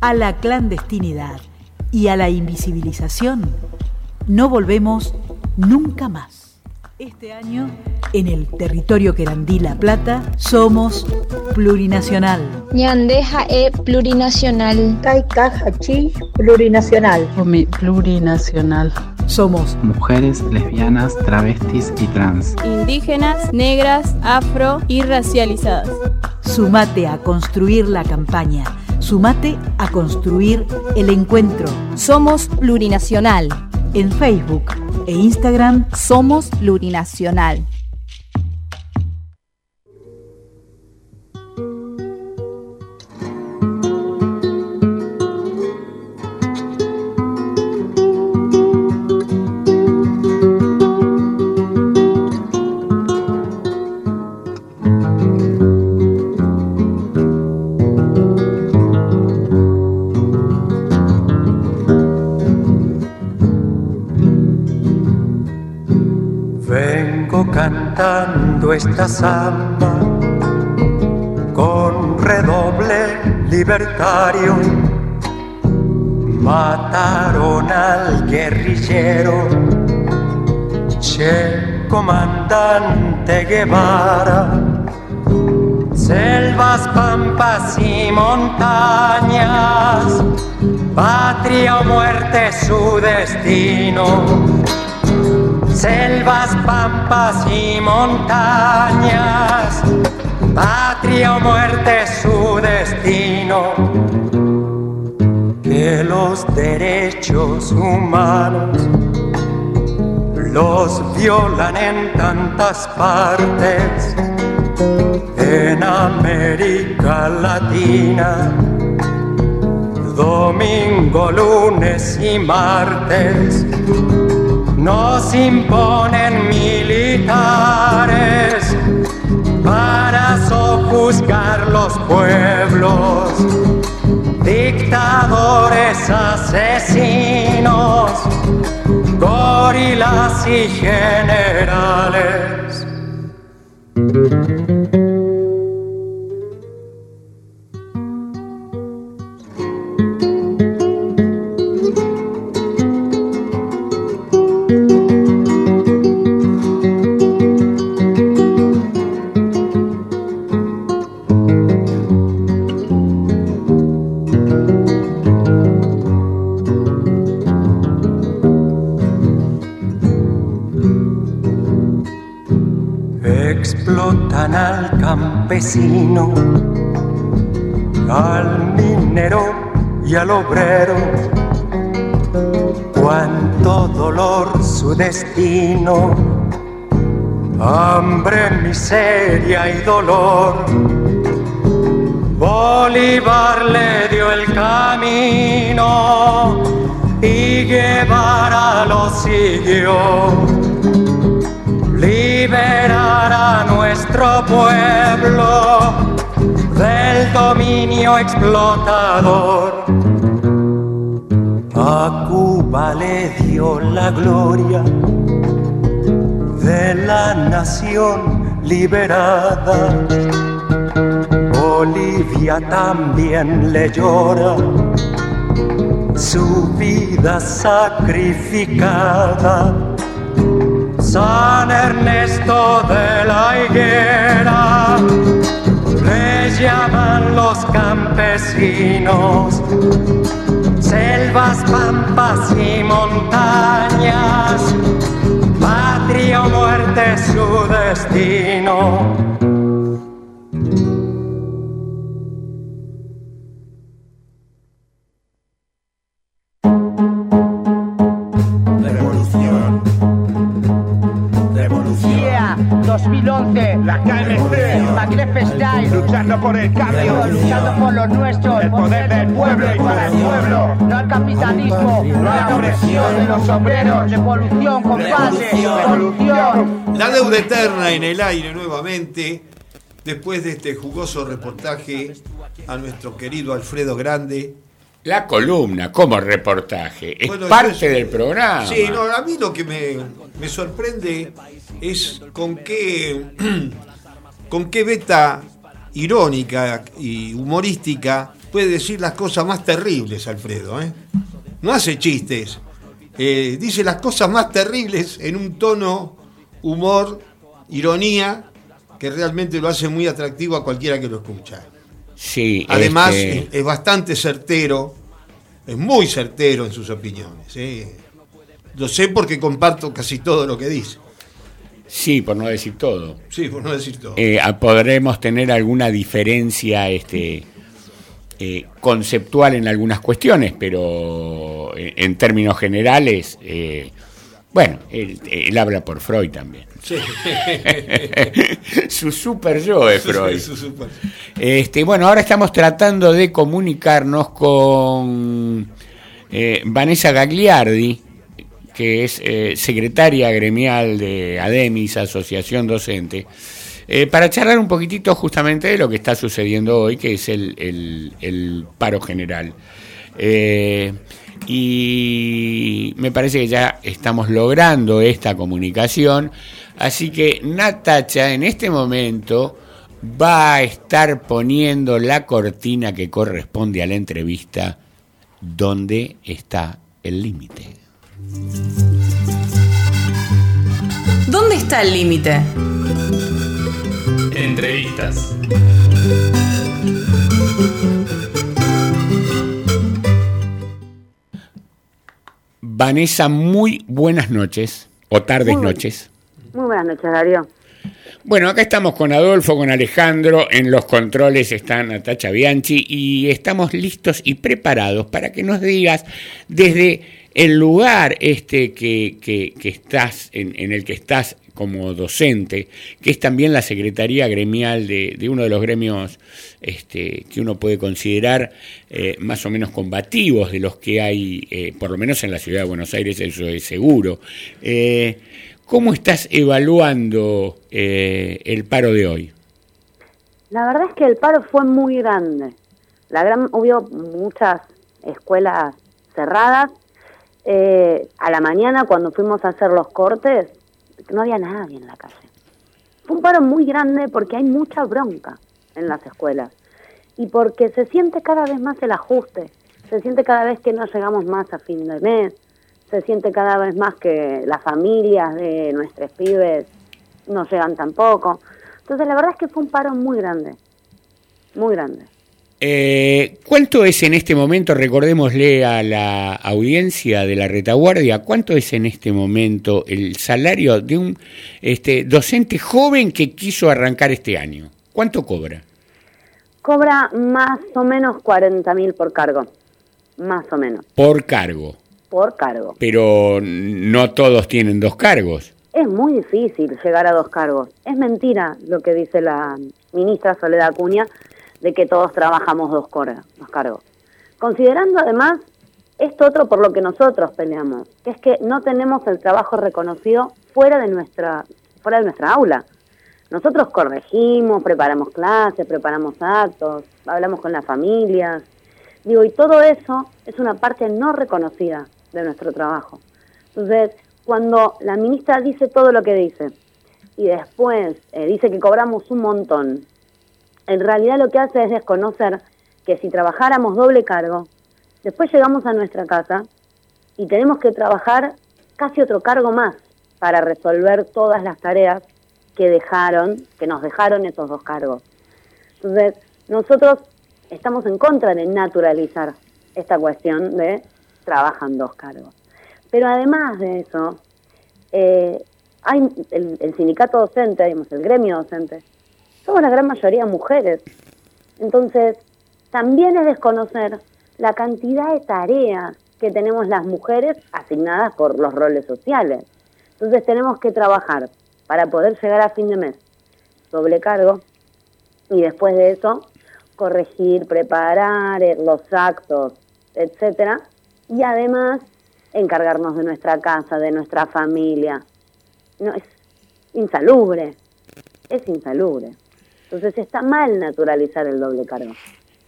A la clandestinidad y a la invisibilización no volvemos nunca más. Este año, en el territorio Querandí La Plata, somos plurinacional. Ñandeja e plurinacional. Hachi plurinacional. plurinacional. Somos mujeres, lesbianas, travestis y trans. Indígenas, negras, afro y racializadas. Sumate a construir la campaña. Sumate a construir el encuentro. Somos plurinacional. En Facebook e Instagram somos plurinacional. Esta samba con redoble libertario. Mataron al guerrillero, Che comandante Guevara. Selvas, pampas y montañas, patria o muerte su destino selvas, pampas y montañas, patria o muerte su destino. Que los derechos humanos los violan en tantas partes, en América Latina, domingo, lunes y martes nos imponen militares para sojuzgar los pueblos, dictadores asesinos, gorilas y generales. Al minero y al obrero. Cuánto dolor su destino, hambre, miseria y dolor. Bolívar le dio el camino y Guevara lo siguió liberar a nuestro pueblo del dominio explotador. A Cuba le dio la gloria de la nación liberada. Bolivia también le llora su vida sacrificada San Ernesto de la Higuera, le llaman los campesinos, selvas, pampas y montañas, patria o muerte su destino. De los. Revolución, compadre. Revolución. La deuda eterna en el aire nuevamente, después de este jugoso reportaje a nuestro querido Alfredo Grande. La columna como reportaje es Bueno, parte yo- del programa. Sí, no, a mí lo que me, me sorprende es con qué, con qué beta irónica y humorística puede decir las cosas más terribles, Alfredo. ¿eh? No hace chistes, eh, dice las cosas más terribles en un tono, humor, ironía, que realmente lo hace muy atractivo a cualquiera que lo escucha. Sí, Además, este, es, es bastante certero, es muy certero en sus opiniones. ¿eh? Lo sé porque comparto casi todo lo que dice. sí, por no decir todo. Sí, por no decir todo. Eh, podremos tener alguna diferencia este, eh, conceptual en algunas cuestiones, pero en, en términos generales, eh, bueno, él, él habla por Freud también. Sí. Su super yo es Freud. su super- Este, bueno, ahora estamos tratando de comunicarnos con eh, Vanessa Gagliardi, que es eh, secretaria gremial de ADEMIS, Asociación Docente, eh, para charlar un poquitito justamente de lo que está sucediendo hoy, que es el, paro general. Eh, y me parece que ya estamos logrando esta comunicación. Así que Natacha en este momento va a estar poniendo la cortina que corresponde a la entrevista donde está el límite. ¿Dónde está el límite? Entrevistas. Vanessa, muy buenas noches, o tardes Muy noches. Muy buenas noches, Darío. Bueno, acá estamos con Adolfo, con Alejandro, en los controles está Natacha Bianchi y estamos listos y preparados para que nos digas desde el lugar este que, que- que estás, en, en el que estás como docente, que es también la Secretaría Gremial de, de uno de los gremios este, que uno puede considerar eh, más o menos combativos de los que hay, eh, por lo menos en la ciudad de Buenos Aires, eso es seguro. Eh, ¿Cómo estás evaluando el paro de hoy? La verdad es que el paro fue muy grande. La gran, hubo muchas escuelas cerradas. A la mañana, cuando fuimos a hacer los cortes, no había nadie en la calle. Fue un paro muy grande porque hay mucha bronca en las escuelas y porque se siente cada vez más el ajuste, se siente cada vez que no llegamos más a fin de mes, se siente cada vez más que las familias de nuestros pibes no llegan tampoco. Entonces la verdad es que fue un paro muy grande, muy grande. Eh, ¿Cuánto es en este momento, recordémosle a la audiencia de la retaguardia, cuánto es en este momento el salario de un este, docente joven que quiso arrancar este año? ¿Cuánto cobra? Cobra más o menos 40 mil por cargo, más o menos, Por cargo. por cargo. Pero no todos tienen dos cargos. Es muy difícil llegar a dos cargos. Es mentira lo que dice la ministra Soledad Acuña de que todos trabajamos dos, cargos. Considerando además esto otro por lo que nosotros peleamos, que es que no tenemos el trabajo reconocido fuera de nuestra, fuera de nuestra aula. Nosotros corregimos, preparamos clases, preparamos actos, hablamos con las familias. Digo, y todo eso es una parte no reconocida de nuestro trabajo. Entonces, cuando la ministra dice todo lo que dice y después eh, dice que cobramos un montón, en realidad lo que hace es desconocer que si trabajáramos doble cargo, después llegamos a nuestra casa y tenemos que trabajar casi otro cargo más para resolver todas las tareas que dejaron, que nos dejaron esos dos cargos. Entonces, nosotros estamos en contra de naturalizar esta cuestión de trabajan dos cargos. Pero además de eso, eh, hay el, el sindicato docente, digamos, el gremio docente, somos la gran mayoría mujeres. Entonces, también es desconocer la cantidad de tareas que tenemos las mujeres asignadas por los roles sociales. Entonces tenemos que trabajar para poder llegar a fin de mes doble cargo y después de eso corregir, preparar eh, los actos, etcétera, y además encargarnos de nuestra casa, de nuestra familia. No es insalubre, es insalubre. Entonces está mal naturalizar el doble cargo.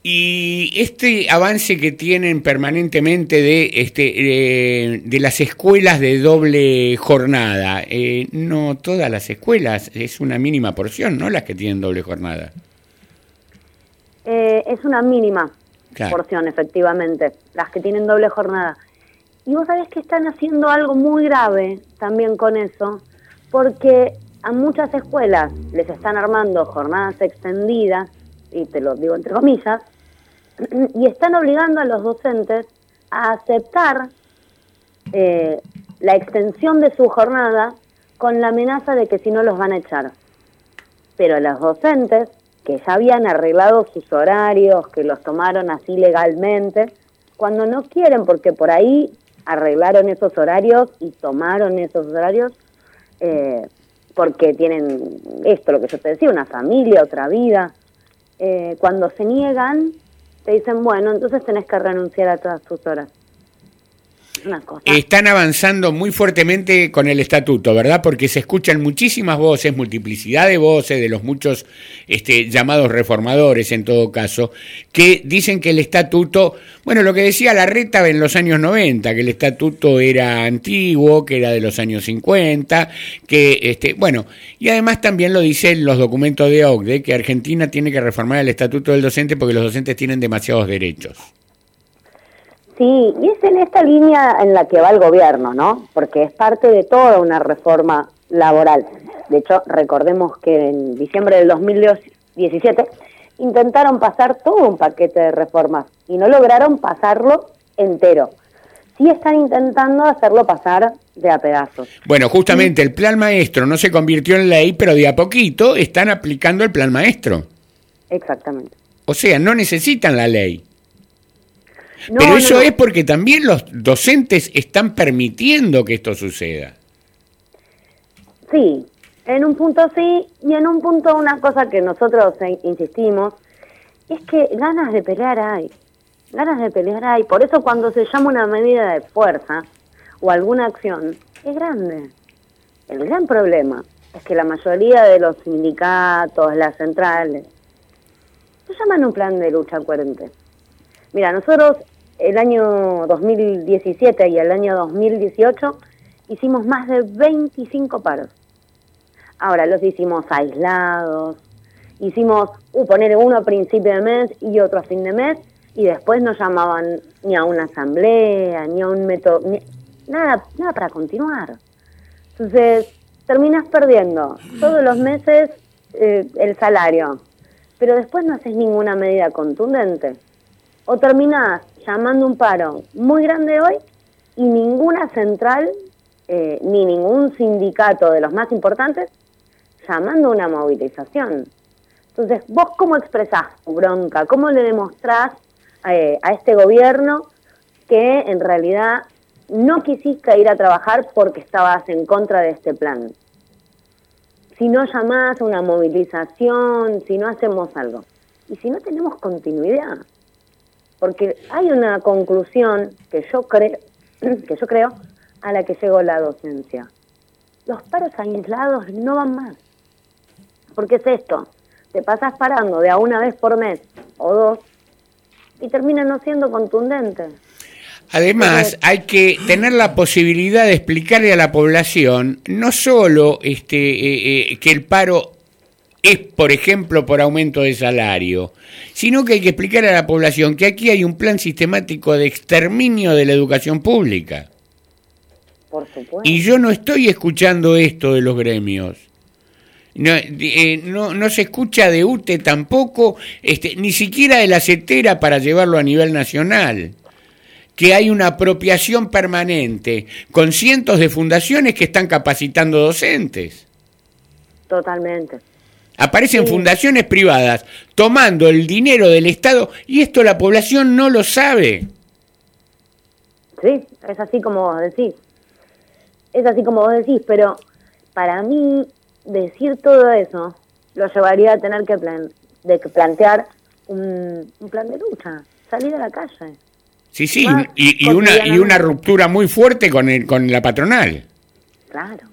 Y este avance que tienen permanentemente de este eh, de las escuelas de doble jornada, eh, no todas las escuelas, es una mínima porción, ¿no? Las que tienen doble jornada. Eh, es una mínima Claro. porción, efectivamente, las que tienen doble jornada. Y vos sabés que están haciendo algo muy grave también con eso, porque a muchas escuelas les están armando jornadas extendidas, y te lo digo entre comillas, y están obligando a los docentes a aceptar eh, la extensión de su jornada con la amenaza de que si no los van a echar. Pero los docentes, que ya habían arreglado sus horarios, que los tomaron así legalmente, cuando no quieren, porque por ahí arreglaron esos horarios y tomaron esos horarios, eh, porque tienen esto, lo que yo te decía, una familia, otra vida, eh, cuando se niegan, te dicen, bueno, entonces tenés que renunciar a todas tus horas. Están avanzando muy fuertemente con el estatuto, ¿verdad? Porque se escuchan muchísimas voces, multiplicidad de voces de los muchos este, llamados reformadores en todo caso, que dicen que el estatuto, bueno, lo que decía Larreta en los años 90, que el estatuto era antiguo, que era de los años 50, que, este, bueno, y además también lo dicen los documentos de OCDE, que Argentina tiene que reformar el estatuto del docente porque los docentes tienen demasiados derechos. Sí, y es en esta línea en la que va el gobierno, ¿no? Porque es parte de toda una reforma laboral. De hecho, recordemos que en diciembre del 2017 intentaron pasar todo un paquete de reformas y no lograron pasarlo entero. Sí están intentando hacerlo pasar de a pedazos. Bueno, justamente el plan maestro no se convirtió en ley, pero de a poquito están aplicando el plan maestro. Exactamente. O sea, no necesitan la ley. No, pero eso no. es porque también los docentes están permitiendo que esto suceda. Sí, en un punto sí, y en un punto una cosa que nosotros eh, insistimos, es que ganas de pelear hay, ganas de pelear hay. Por eso cuando se llama una medida de fuerza o alguna acción, es grande. El gran problema es que la mayoría de los sindicatos, las centrales, se llaman un plan de lucha coherente. Mira, nosotros el año 2017 y el año 2018 hicimos más de 25 paros. Ahora los hicimos aislados, hicimos uh, poner uno a principio de mes y otro a fin de mes y después no llamaban ni a una asamblea, ni a un método, nada, nada para continuar. Entonces terminas perdiendo todos los meses eh, el salario, pero después no haces ninguna medida contundente. O terminás llamando un paro muy grande hoy y ninguna central eh, ni ningún sindicato de los más importantes llamando una movilización. Entonces, ¿vos cómo expresás tu bronca? ¿Cómo le demostrás eh, a este gobierno que en realidad no quisiste ir a trabajar porque estabas en contra de este plan? Si no llamás a una movilización, si no hacemos algo. Y si no tenemos continuidad. Porque hay una conclusión que yo creo, que yo creo, a la que llegó la docencia. Los paros aislados no van más. Porque es esto, te pasas parando de a una vez por mes o dos y termina no siendo contundente. Además, hay que tener la posibilidad de explicarle a la población no solo este, eh, eh, que el paro es, por ejemplo, por aumento de salario, sino que hay que explicar a la población que aquí hay un plan sistemático de exterminio de la educación pública. Por supuesto. Y yo no estoy escuchando esto de los gremios. No, eh, no, no se escucha de UTE tampoco, este, ni siquiera de la CETERA para llevarlo a nivel nacional. que hay una apropiación permanente con cientos de fundaciones que están capacitando docentes. Totalmente. Aparecen fundaciones privadas tomando el dinero del Estado y esto la población no lo sabe. Sí, es así como vos decís. Es así como vos decís, pero para mí decir todo eso lo llevaría a tener que, plan- de que plantear un, un plan de lucha, salir a la calle. Sí, sí, y, y una, y una ruptura muy fuerte con, el, con la patronal. Claro.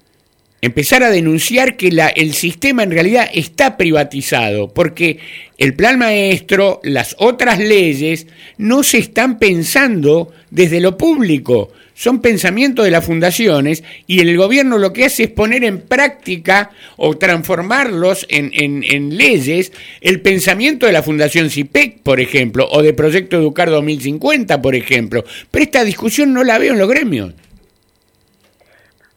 Empezar a denunciar que la, el sistema en realidad está privatizado, porque el plan maestro, las otras leyes, no se están pensando desde lo público, son pensamientos de las fundaciones y el gobierno lo que hace es poner en práctica o transformarlos en, en- leyes el pensamiento de la Fundación CIPEC, por ejemplo, o de Proyecto Educar 2050, por ejemplo. Pero esta discusión no la veo en los gremios.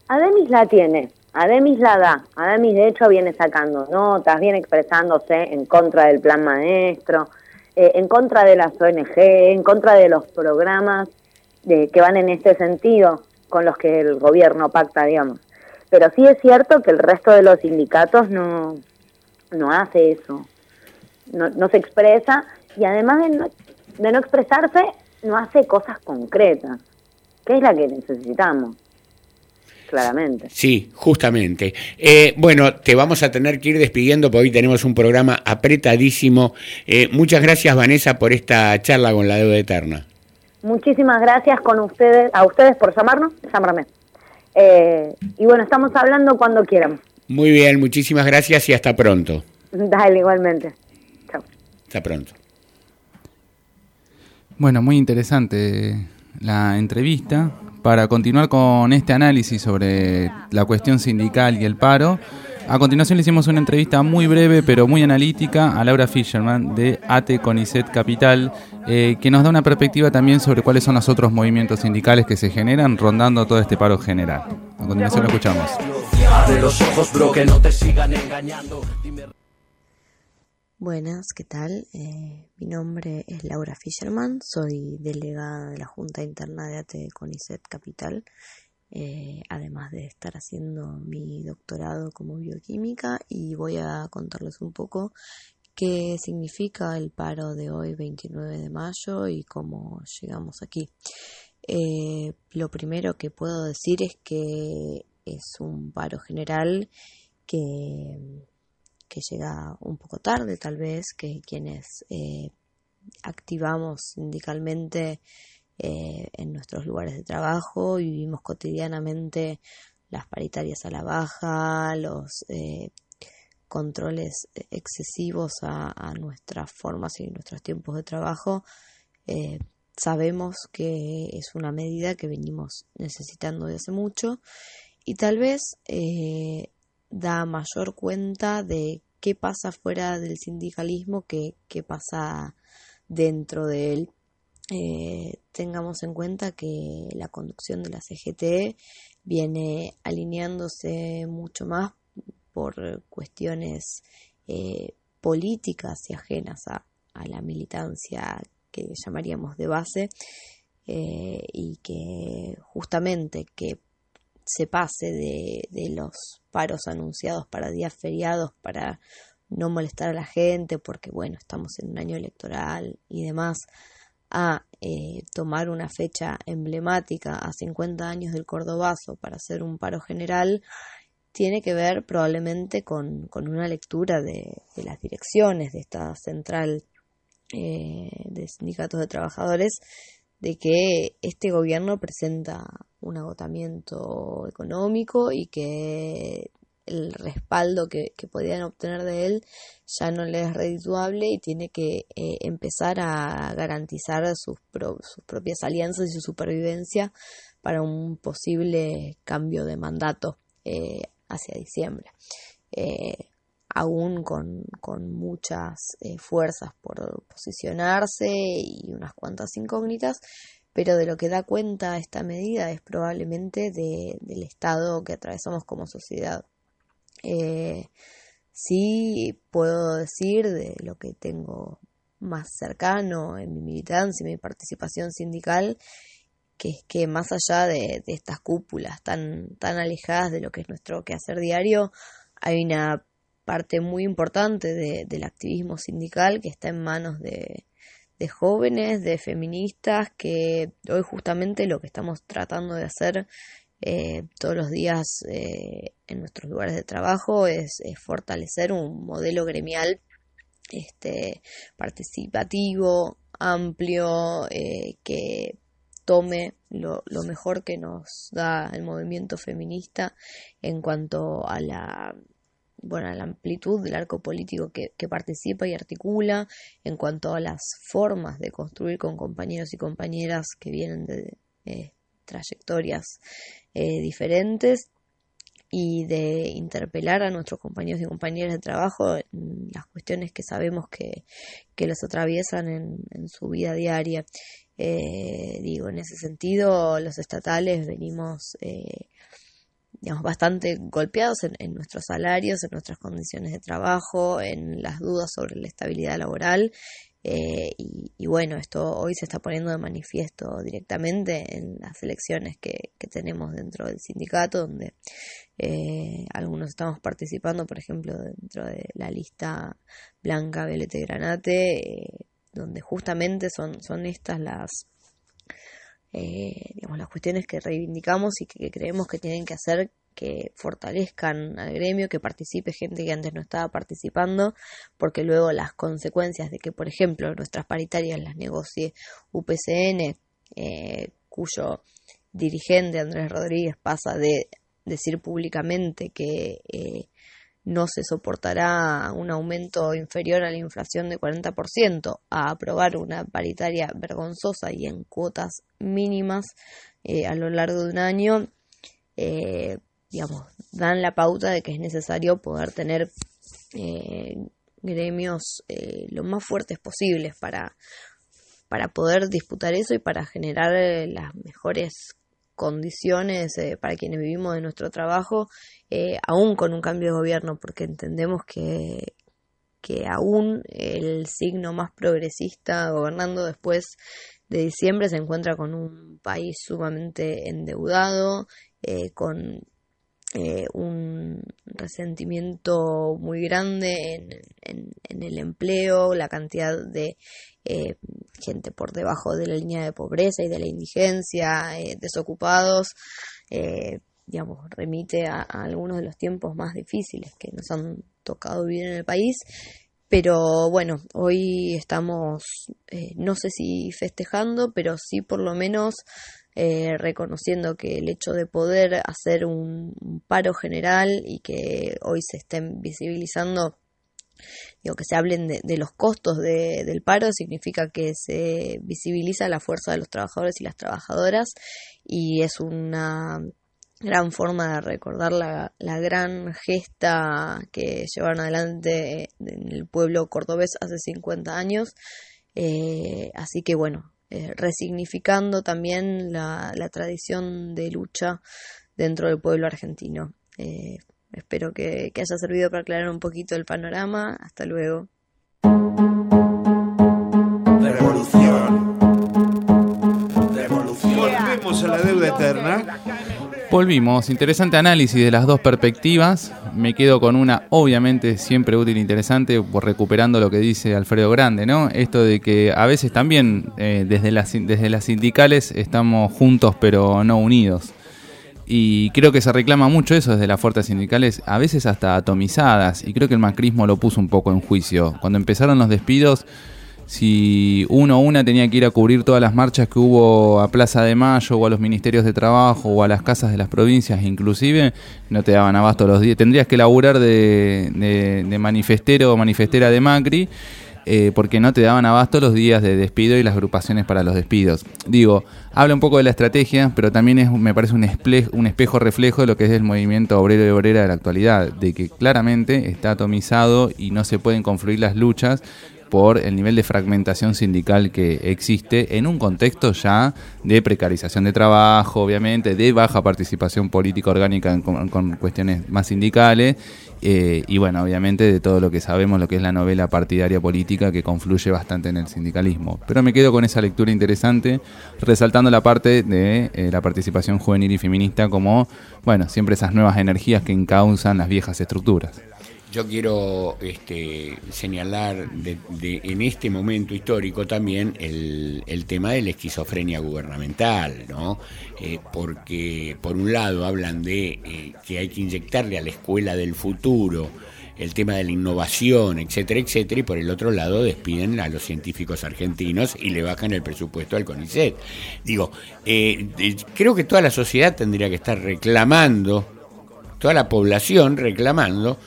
Ademis la tiene, Ademis la da, Ademis de hecho viene sacando notas, viene expresándose en contra del plan maestro, eh, en contra de las ONG, en contra de los programas de, que van en este sentido con los que el gobierno pacta, digamos. Pero sí es cierto que el resto de los sindicatos no, no hace eso, no, no se expresa y además de no, de no expresarse, no hace cosas concretas, que es la que necesitamos, claramente. Sí, justamente. Eh, bueno, te vamos a tener que ir despidiendo porque hoy tenemos un programa apretadísimo. Eh, muchas gracias, Vanessa, por esta charla con la deuda eterna. Muchísimas gracias con ustedes, a ustedes por llamarnos, llamarme. Eh, y bueno, estamos hablando cuando quieran. Muy bien, muchísimas gracias y hasta pronto. Dale, igualmente. Hasta pronto. Bueno, muy interesante la entrevista. Para continuar con este análisis sobre la cuestión sindical y el paro, a continuación le hicimos una entrevista muy breve pero muy analítica a Laura Fisherman de ATE CONICET Capital, eh, que nos da una perspectiva también sobre cuáles son los otros movimientos sindicales que se generan rondando todo este paro general. A continuación lo escuchamos. Abre los ojos, bro, que no te sigan engañando. Buenas, ¿qué tal? Eh, mi nombre es Laura Fisherman, soy delegada de la Junta Interna de ATE CONICET Capital, eh, además de estar haciendo mi doctorado como bioquímica y voy a contarles un poco qué significa el paro de hoy, 29 de mayo, y cómo llegamos aquí. Eh, lo primero que puedo decir es que es un paro general que que llega un poco tarde tal vez, que quienes eh, activamos sindicalmente eh, en nuestros lugares de trabajo y vivimos cotidianamente las paritarias a la baja, los eh, controles excesivos a, nuestras formas y nuestros tiempos de trabajo, sabemos que es una medida que venimos necesitando de hace mucho y tal vez da mayor cuenta de qué pasa fuera del sindicalismo que qué pasa dentro de él. Eh, tengamos en cuenta que la conducción de la CGT viene alineándose mucho más por cuestiones eh, políticas y ajenas a, a, la militancia que llamaríamos de base eh, y que justamente que se pase de, de, los paros anunciados para días feriados para no molestar a la gente porque bueno estamos en un año electoral y demás a eh, tomar una fecha emblemática a 50 años del Cordobazo para hacer un paro general tiene que ver probablemente con, con una lectura de, de, las direcciones de esta central eh, de sindicatos de trabajadores de que este gobierno presenta un agotamiento económico y que el respaldo que, podían obtener de él ya no le es redituable y tiene que eh, empezar a garantizar sus, pro, sus propias alianzas y su supervivencia para un posible cambio de mandato eh, hacia diciembre. Eh, aún con, con muchas eh, fuerzas por posicionarse y unas cuantas incógnitas, pero de lo que da cuenta esta medida es probablemente de, del estado que atravesamos como sociedad. Eh, sí puedo decir de lo que tengo más cercano en mi militancia y mi participación sindical que, que más allá de, de, estas cúpulas tan, tan alejadas de lo que es nuestro quehacer diario, hay una parte muy importante de, del activismo sindical que está en manos de, de jóvenes, de feministas, que hoy justamente lo que estamos tratando de hacer eh, todos los días eh, en nuestros lugares de trabajo es, fortalecer un modelo gremial este, participativo, amplio, eh, que tome lo, mejor que nos da el movimiento feminista en cuanto a la bueno, la amplitud del arco político que, que, participa y articula, en cuanto a las formas de construir con compañeros y compañeras que vienen de eh, trayectorias eh, diferentes y de interpelar a nuestros compañeros y compañeras de trabajo en las cuestiones que sabemos que, que los atraviesan en, en, su vida diaria. Eh, digo, en ese sentido, los estatales venimos eh, digamos, bastante golpeados en, en, nuestros salarios, en nuestras condiciones de trabajo, en las dudas sobre la estabilidad laboral. Eh, y, y, bueno, esto hoy se está poniendo de manifiesto directamente en las elecciones que, que tenemos dentro del sindicato, donde eh, algunos estamos participando, por ejemplo, dentro de la lista blanca Belete Granate, eh, donde justamente son, son estas las eh, digamos, las cuestiones que reivindicamos y que, creemos que tienen que hacer que fortalezcan al gremio, que participe gente que antes no estaba participando, porque luego las consecuencias de que, por ejemplo, nuestras paritarias las negocie UPCN, eh, cuyo dirigente Andrés Rodríguez pasa de decir públicamente que eh, no se soportará un aumento inferior a la inflación de 40%, a aprobar una paritaria vergonzosa y en cuotas mínimas eh, a lo largo de un año, eh, digamos, dan la pauta de que es necesario poder tener eh, gremios eh, lo más fuertes posibles para, para poder disputar eso y para generar eh, las mejores condiciones eh, para quienes vivimos de nuestro trabajo, eh, aún con un cambio de gobierno, porque entendemos que, que aún el signo más progresista gobernando después de diciembre se encuentra con un país sumamente endeudado, eh, con eh, un resentimiento muy grande en, en, en, el empleo, la cantidad de eh, gente por debajo de la línea de pobreza y de la indigencia, eh, desocupados, eh, digamos, remite a, algunos de los tiempos más difíciles que nos han tocado vivir en el país. Pero bueno, hoy estamos, eh, no sé si festejando, pero sí por lo menos eh, reconociendo que el hecho de poder hacer un, paro general y que hoy se estén visibilizando, digo, que se hablen de, los costos de, del paro, significa que se visibiliza la fuerza de los trabajadores y las trabajadoras y es una gran forma de recordar la, la gran gesta que llevaron adelante en el pueblo cordobés hace 50 años. Eh, así que bueno, eh, resignificando también la, la, tradición de lucha dentro del pueblo argentino. Eh, espero que, que, haya servido para aclarar un poquito el panorama. Hasta luego. Revolución. Revolución. Volvemos a la deuda eterna. Volvimos, interesante análisis de las dos perspectivas. Me quedo con una, obviamente, siempre útil e interesante, por recuperando lo que dice Alfredo Grande, ¿no? Esto de que a veces también eh, desde, las, desde las sindicales estamos juntos pero no unidos. Y creo que se reclama mucho eso desde las fuerzas sindicales, a veces hasta atomizadas, y creo que el macrismo lo puso un poco en juicio. Cuando empezaron los despidos, si uno o una tenía que ir a cubrir todas las marchas que hubo a Plaza de Mayo o a los ministerios de trabajo o a las casas de las provincias inclusive, no te daban abasto los días. Tendrías que laburar de, de, manifestero o manifestera de Macri eh, porque no te daban abasto los días de despido y las agrupaciones para los despidos. Digo, habla un poco de la estrategia, pero también es, me parece un, un espejo reflejo de lo que es el movimiento obrero y obrera de la actualidad, de que claramente está atomizado y no se pueden confluir las luchas por el nivel de fragmentación sindical que existe en un contexto ya de precarización de trabajo, obviamente, de baja participación política orgánica con, cuestiones más sindicales eh, y bueno, obviamente de todo lo que sabemos, lo que es la novela partidaria política que confluye bastante en el sindicalismo. Pero me quedo con esa lectura interesante, resaltando la parte de eh, la participación juvenil y feminista como, bueno, siempre esas nuevas energías que encausan las viejas estructuras. Yo quiero este, señalar de- de- en este momento histórico también el, tema de la esquizofrenia gubernamental, ¿no? Eh, porque por un lado hablan de eh, que hay que inyectarle a la escuela del futuro el tema de la innovación, etcétera, etcétera, y por el otro lado despiden a los científicos argentinos y le bajan el presupuesto al CONICET. Digo, eh, creo que toda la sociedad tendría que estar reclamando toda la población reclamando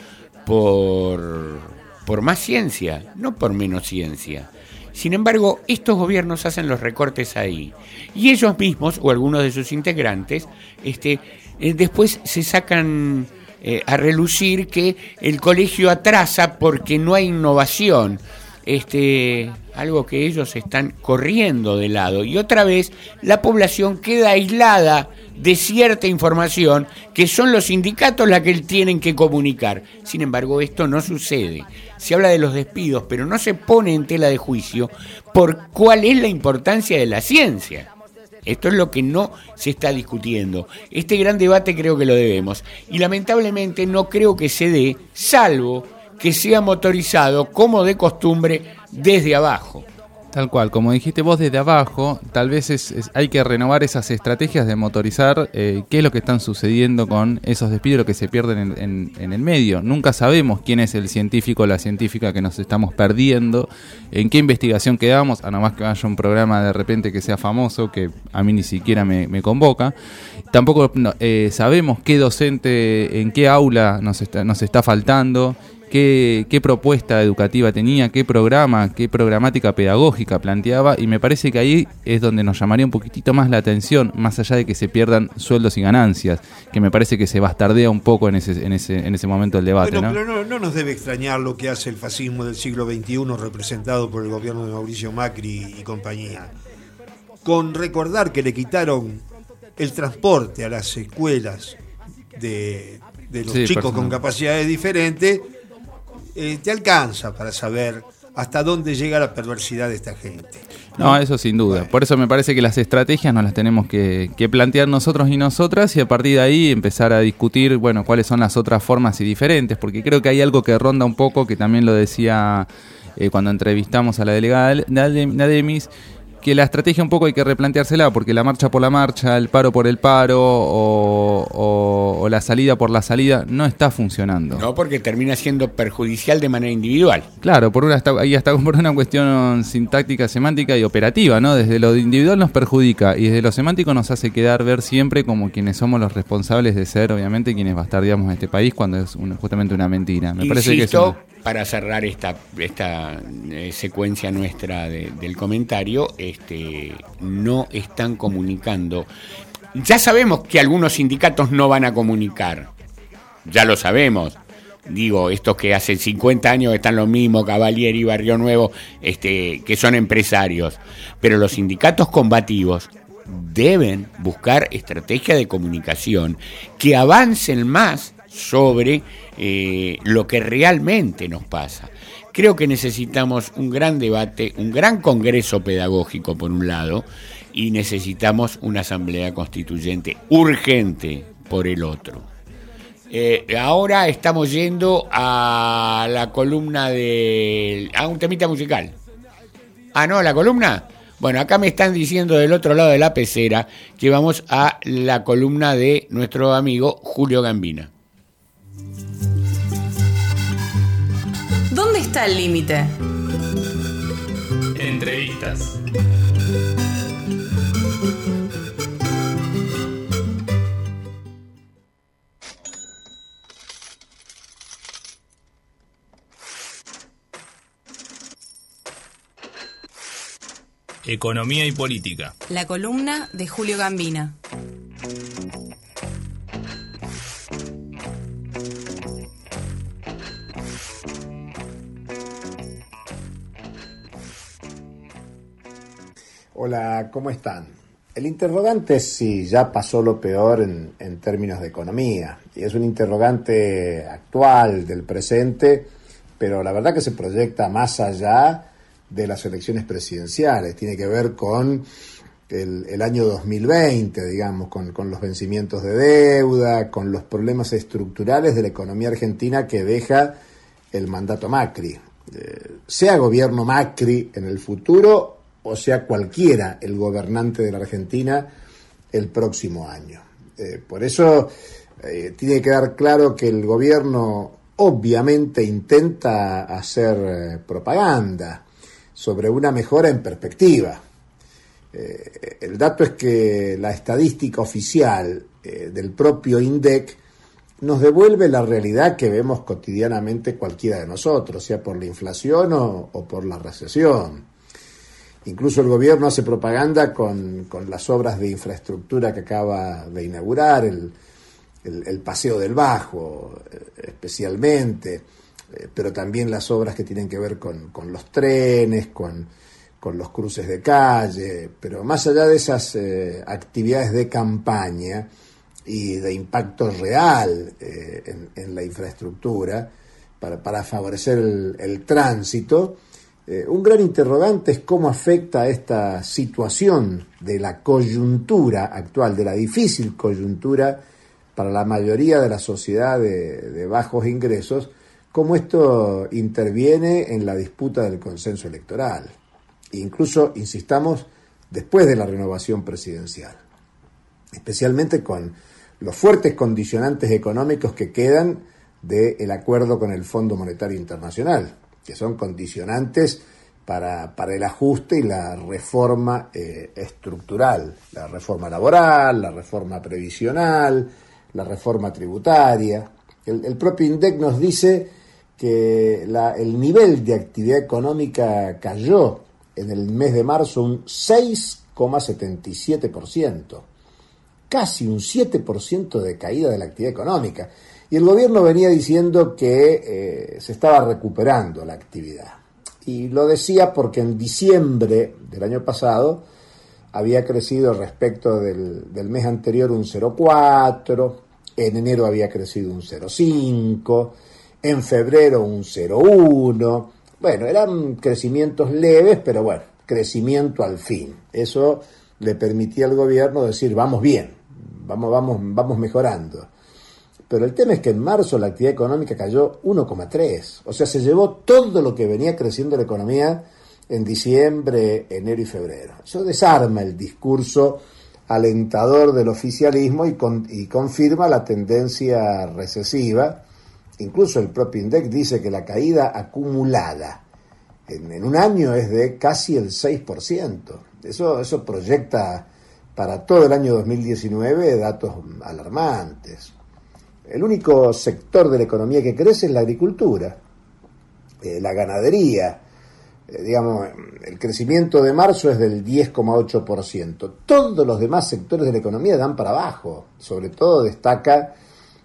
por, por más ciencia, no por menos ciencia. Sin embargo, estos gobiernos hacen los recortes ahí. Y ellos mismos, o algunos de sus integrantes, este, eh, después se sacan eh, a relucir que el colegio atrasa porque no hay innovación. Este, algo que ellos están corriendo de lado. Y otra vez, la población queda aislada de cierta información que son los sindicatos las que tienen que comunicar. Sin embargo, esto no sucede. Se habla de los despidos, pero no se pone en tela de juicio por cuál es la importancia de la ciencia. Esto es lo que no se está discutiendo. Este gran debate creo que lo debemos. Y lamentablemente no creo que se dé, salvo que sea motorizado, como de costumbre, desde abajo. Tal cual, como dijiste vos desde abajo, tal vez es, es- hay que renovar esas estrategias de motorizar eh, qué es lo que están sucediendo con esos despidos que se pierden en, el medio. Nunca sabemos quién es el científico o la científica que nos estamos perdiendo, en qué investigación quedamos, a no más que haya un programa de repente que sea famoso, que a mí ni siquiera me, convoca. Tampoco eh, sabemos qué docente, en qué aula nos está, nos está faltando qué, qué propuesta educativa tenía, qué programa, qué programática pedagógica planteaba y me parece que ahí es donde nos llamaría un poquitito más la atención, más allá de que se pierdan sueldos y ganancias, que me parece que se bastardea un poco en ese, en ese, en ese momento del debate. Bueno, ¿no? pero no, no nos debe extrañar lo que hace el fascismo del siglo XXI representado por el gobierno de Mauricio Macri y compañía. Con recordar que le quitaron el transporte a las escuelas de, de los Sí, chicos personal. con capacidades diferentes, eh, te alcanza para saber hasta dónde llega la perversidad de esta gente. No, eso sin duda. Por eso me parece que las estrategias nos las tenemos que, que plantear nosotros y nosotras y a partir de ahí empezar a discutir, bueno, cuáles son las otras formas y diferentes, porque creo que hay algo que ronda un poco, que también lo decía eh, cuando entrevistamos a la delegada de Ademis, que la estrategia un poco hay que replanteársela, porque la marcha por la marcha, el paro por el paro o, o- o la salida por la salida no está funcionando. No, porque termina siendo perjudicial de manera individual. Claro, por una ahí hasta por una cuestión sintáctica, semántica y operativa, ¿no? Desde lo individual nos perjudica y desde lo semántico nos hace quedar ver siempre como quienes somos los responsables de ser, obviamente, quienes bastardeamos este país cuando es una- justamente una mentira. Me parece que es una- para cerrar esta, esta eh, secuencia nuestra de- del comentario, este, no están comunicando. Ya sabemos que algunos sindicatos no van a comunicar. Ya lo sabemos. Digo, estos que hace 50 años están lo mismo, Cavalieri, Barrio Nuevo, este, que son empresarios. Pero los sindicatos combativos deben buscar estrategias de comunicación que avancen más sobre eh, lo que realmente nos pasa. Creo que necesitamos un gran debate, un gran congreso pedagógico por un lado, y necesitamos una asamblea constituyente urgente por el otro. Eh, ahora estamos yendo a la columna de... a un temita musical. Ah, no, la columna. Bueno, acá me están diciendo del otro lado de la pecera que vamos a la columna de nuestro amigo Julio Gambina. ¿Dónde está el límite? Entrevistas. Economía y política. La columna de Julio Gambina. Hola, ¿cómo están? El interrogante es si ya pasó lo peor en, términos de economía. Y es un interrogante actual, del presente, pero la verdad que se proyecta más allá de las elecciones presidenciales. Tiene que ver con el, el año 2020, digamos, con, con los vencimientos de deuda, con los problemas estructurales de la economía argentina que deja el mandato Macri. Eh, sea gobierno Macri en el futuro o sea cualquiera el gobernante de la Argentina el próximo año. Eh, por eso eh, tiene que quedar claro que el gobierno obviamente intenta hacer eh, propaganda sobre una mejora en perspectiva. El dato es que la estadística oficial del propio INDEC nos devuelve la realidad que vemos cotidianamente cualquiera de nosotros, sea por la inflación o por la recesión. Incluso el gobierno hace propaganda con, con, las obras de infraestructura que acaba de inaugurar, el, el, Paseo del Bajo especialmente, eh, pero también las obras que tienen que ver con, con los trenes, con, con, los cruces de calle, pero más allá de esas eh, actividades de campaña, y de impacto real eh, en, en, la infraestructura para, para favorecer el, el tránsito. Eh, un gran interrogante es cómo afecta esta situación de la coyuntura actual, de la difícil coyuntura para la mayoría de la sociedad de, de bajos ingresos, cómo esto interviene en la disputa del consenso electoral. Incluso, insistamos, después de la renovación presidencial, especialmente con los fuertes condicionantes económicos que quedan del acuerdo con el Fondo Monetario Internacional, que son condicionantes para, para el ajuste y la reforma eh, estructural, la reforma laboral, la reforma previsional, la reforma tributaria. El, propio INDEC nos dice que la, el nivel de actividad económica cayó en el mes de marzo un 6,77% casi un 7% de caída de la actividad económica. Y el gobierno venía diciendo que eh, se estaba recuperando la actividad. Y lo decía porque en diciembre del año pasado había crecido respecto del, del mes anterior un 0,4, en enero había crecido un 0,5, en febrero un 0,1. Bueno, eran crecimientos leves, pero bueno, crecimiento al fin. Eso le permitía al gobierno decir, vamos bien, vamos, vamos, vamos mejorando. Pero el tema es que en marzo la actividad económica cayó 1,3. O sea, se llevó todo lo que venía creciendo la economía en diciembre, enero y febrero. Eso desarma el discurso alentador del oficialismo y, con, y confirma la tendencia recesiva. Incluso el propio INDEC dice que la caída acumulada en, en un año es de casi el 6%. Eso, eso proyecta para todo el año 2019 datos alarmantes. El único sector de la economía que crece es la agricultura, eh, la ganadería. Eh, digamos, el crecimiento de marzo es del 10,8%. Todos los demás sectores de la economía dan para abajo. Sobre todo destaca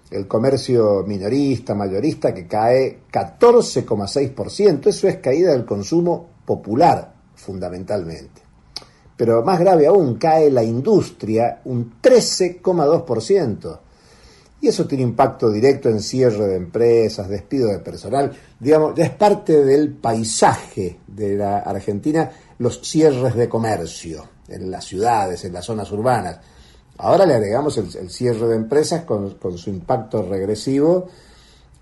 el comercio minorista, mayorista, que cae 14,6%. Eso es caída del consumo popular, fundamentalmente pero más grave aún, cae la industria un 13,2%. Y eso tiene impacto directo en cierre de empresas, despido de personal. Digamos, ya es parte del paisaje de la Argentina los cierres de comercio en las ciudades, en las zonas urbanas. Ahora le agregamos el, cierre de empresas con, su impacto regresivo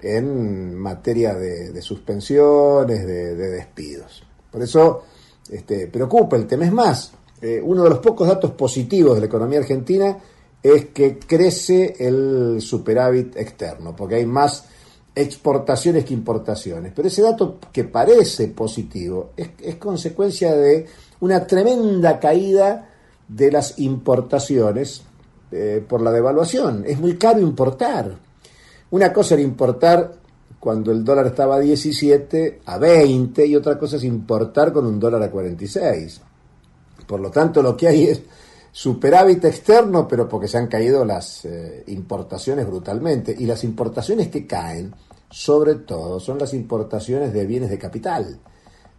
en materia de, suspensiones, de, de, despidos. Por eso este, preocupa el tema. Es más, eh, uno de los pocos datos positivos de la economía argentina es que crece el superávit externo, porque hay más exportaciones que importaciones. Pero ese dato que parece positivo es, es consecuencia de una tremenda caída de las importaciones eh, por la devaluación. Es muy caro importar. Una cosa era importar cuando el dólar estaba a 17, a 20, y otra cosa es importar con un dólar a 46. Por lo tanto, lo que hay es superávit externo, pero porque se han caído las eh, importaciones brutalmente. Y las importaciones que caen, sobre todo, son las importaciones de bienes de capital.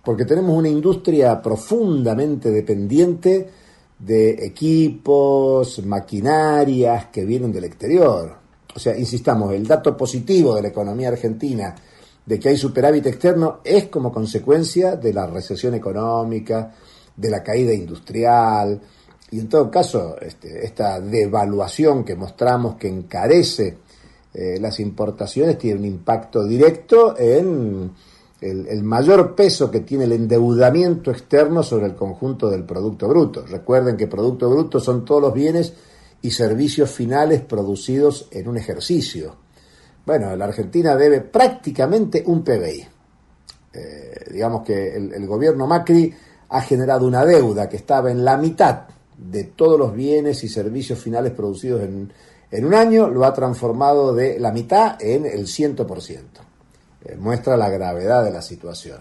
porque tenemos una industria profundamente dependiente de equipos, maquinarias que vienen del exterior. O sea, insistamos, el dato positivo de la economía argentina de que hay superávit externo es como consecuencia de la recesión económica, de la caída industrial, y en todo caso, este, esta devaluación que mostramos que encarece eh, las importaciones tiene un impacto directo en el, mayor peso que tiene el endeudamiento externo sobre el conjunto del Producto Bruto. Recuerden que Producto Bruto son todos los bienes y servicios finales producidos en un ejercicio. Bueno, la Argentina debe prácticamente un PBI. Eh, digamos que el gobierno Macri ha generado una deuda que estaba en la mitad de todos los bienes y servicios finales producidos en, en un año, lo ha transformado de la mitad en el 100%. Eh, muestra la gravedad de la situación.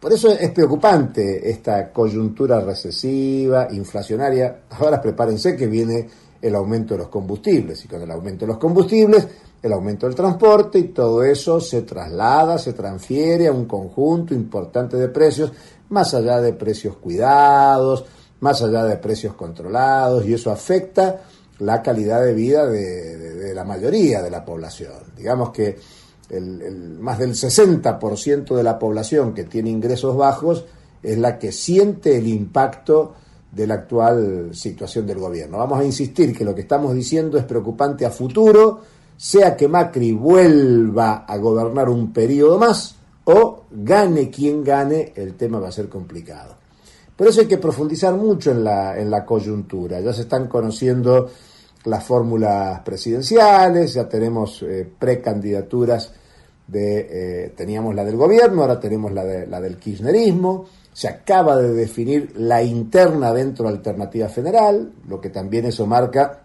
Por eso es preocupante esta coyuntura recesiva, inflacionaria. Ahora prepárense que viene el aumento de los combustibles y con el aumento de los combustibles, el aumento del transporte y todo eso se traslada, se transfiere a un conjunto importante de precios, más allá de precios cuidados, más allá de precios controlados y eso afecta la calidad de vida de, la mayoría de la población. Digamos que el, más del 60% de la población que tiene ingresos bajos es la que siente el impacto de la actual situación del gobierno. Vamos a insistir que lo que estamos diciendo es preocupante a futuro, sea que Macri vuelva a gobernar un periodo más o gane quien gane, el tema va a ser complicado. Por eso hay que profundizar mucho en la, en la coyuntura. Ya se están conociendo las fórmulas presidenciales, ya tenemos eh, precandidaturas de, eh, teníamos la del gobierno, ahora tenemos la, de, la del kirchnerismo, se acaba de definir la interna dentro de alternativa federal, lo que también eso marca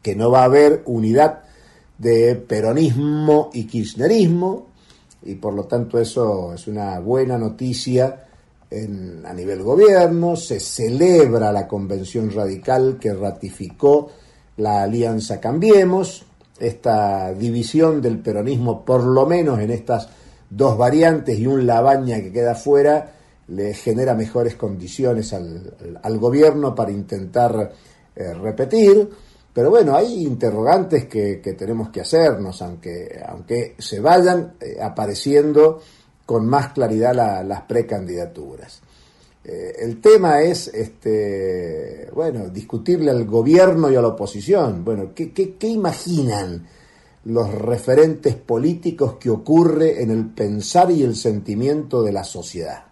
que no va a haber unidad de peronismo y kirchnerismo, y por lo tanto eso es una buena noticia en, a nivel gobierno, se celebra la convención radical que ratificó la alianza Cambiemos, esta división del peronismo, por lo menos en estas dos variantes y un Labaña que queda fuera, le genera mejores condiciones al, al gobierno para intentar eh, repetir. Pero bueno, hay interrogantes que, tenemos que hacernos, aunque, aunque se vayan eh, apareciendo con más claridad la, las precandidaturas. Eh, el tema es, este, bueno, discutirle al gobierno y a la oposición. Bueno, ¿qué, qué, qué imaginan los referentes políticos que ocurre en el pensar y el sentimiento de la sociedad?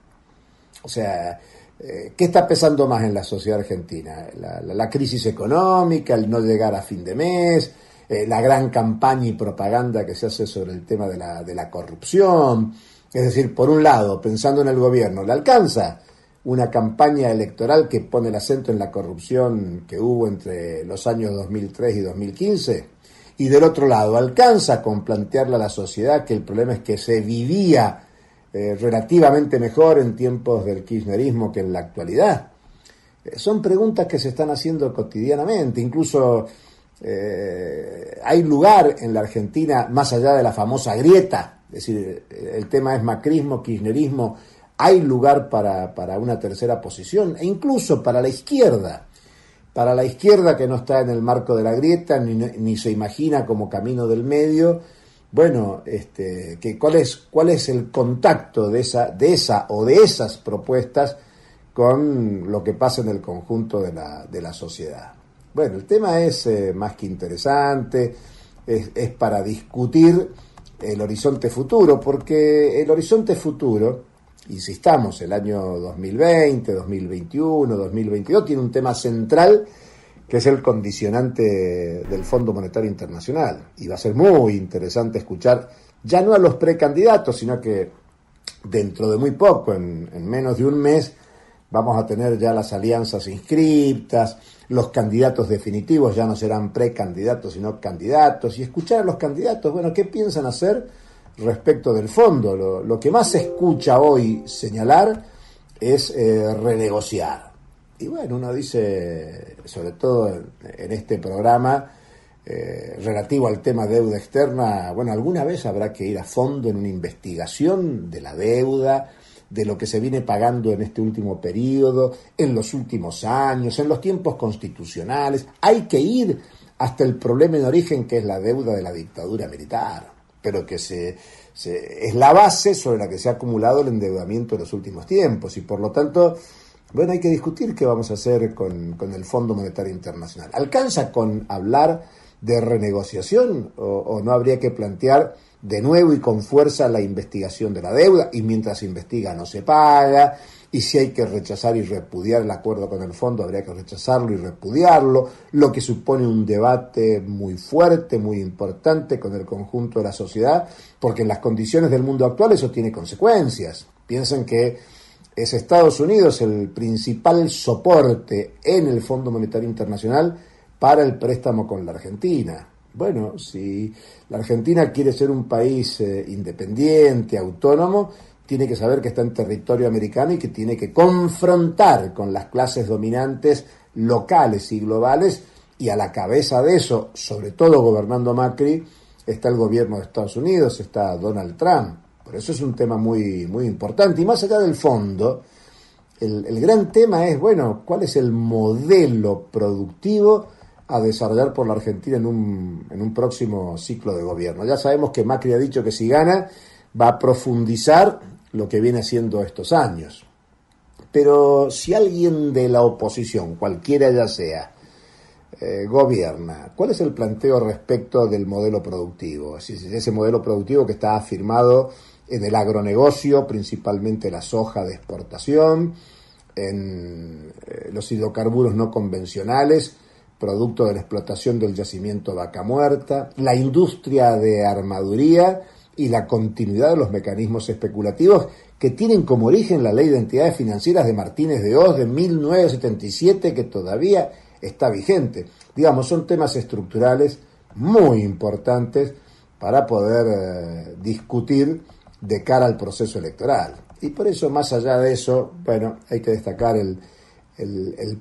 O sea, eh, ¿qué está pesando más en la sociedad argentina? La, crisis económica, el no llegar a fin de mes, eh, la gran campaña y propaganda que se hace sobre el tema de la, de la corrupción. Es decir, por un lado, pensando en el gobierno, ¿le alcanza? una campaña electoral que pone el acento en la corrupción que hubo entre los años 2003 y 2015. Y del otro lado, alcanza con plantearle a la sociedad que el problema es que se vivía eh, relativamente mejor en tiempos del kirchnerismo que en la actualidad. Eh, son preguntas que se están haciendo cotidianamente. Incluso eh, hay lugar en la Argentina, más allá de la famosa grieta, es decir, el tema es macrismo, kirchnerismo, hay lugar para, para, una tercera posición e incluso para la izquierda. Para la izquierda que no está en el marco de la grieta ni, ni se imagina como camino del medio, bueno, este, que cuál es cuál es el contacto de esa de esa o de esas propuestas con lo que pasa en el conjunto de la, de la sociedad. Bueno, el tema es eh, más que interesante, es, es para discutir el horizonte futuro, porque el horizonte futuro insistamos, el año 2020, 2021, 2022, tiene un tema central que es el condicionante del Fondo Monetario Internacional. Y va a ser muy interesante escuchar, ya no a los precandidatos, sino que dentro de muy poco, en, en menos de un mes, vamos a tener ya las alianzas inscriptas, los candidatos definitivos ya no serán precandidatos, sino candidatos, y escuchar a los candidatos, bueno, ¿qué piensan hacer? respecto del fondo. Lo, lo, que más se escucha hoy señalar es eh, renegociar. Y bueno, uno dice, sobre todo en, este programa, eh, relativo al tema deuda externa, bueno, alguna vez habrá que ir a fondo en una investigación de la deuda, de lo que se viene pagando en este último periodo, en los últimos años, en los tiempos constitucionales. Hay que ir hasta el problema en origen que es la deuda de la dictadura militar, pero que se, es la base sobre la que se ha acumulado el endeudamiento en los últimos tiempos y por lo tanto, bueno, hay que discutir qué vamos a hacer con, con el Fondo Monetario Internacional. ¿Alcanza con hablar de renegociación o, o no habría que plantear de nuevo y con fuerza la investigación de la deuda y mientras se investiga no se paga y si hay que rechazar y repudiar el acuerdo con el fondo habría que rechazarlo y repudiarlo, lo que supone un debate muy fuerte, muy importante con el conjunto de la sociedad, porque en las condiciones del mundo actual eso tiene consecuencias. Piensen que es Estados Unidos el principal soporte en el Fondo Monetario Internacional para el préstamo con la Argentina. Bueno, si la Argentina quiere ser un país eh, independiente, autónomo, tiene que saber que está en territorio americano y que tiene que confrontar con las clases dominantes locales y globales y a la cabeza de eso, sobre todo gobernando Macri, está el gobierno de Estados Unidos, está Donald Trump. Por eso es un tema muy, muy importante. Y más allá del fondo, el, el gran tema es, bueno, ¿cuál es el modelo productivo a desarrollar por la Argentina en un, en un próximo ciclo de gobierno? Ya sabemos que Macri ha dicho que si gana va a profundizar lo que viene haciendo estos años. Pero si alguien de la oposición, cualquiera ya sea, eh, gobierna, ¿cuál es el planteo respecto del modelo productivo? Es ese modelo productivo que está afirmado en el agronegocio, principalmente la soja de exportación, en eh, los hidrocarburos no convencionales, producto de la explotación del yacimiento vaca muerta, la industria de armaduría y la continuidad de los mecanismos especulativos que tienen como origen la ley de entidades financieras de Martínez de Oz de 1977 que todavía está vigente. Digamos, son temas estructurales muy importantes para poder eh, discutir de cara al proceso electoral. Y por eso, más allá de eso, bueno, hay que destacar el,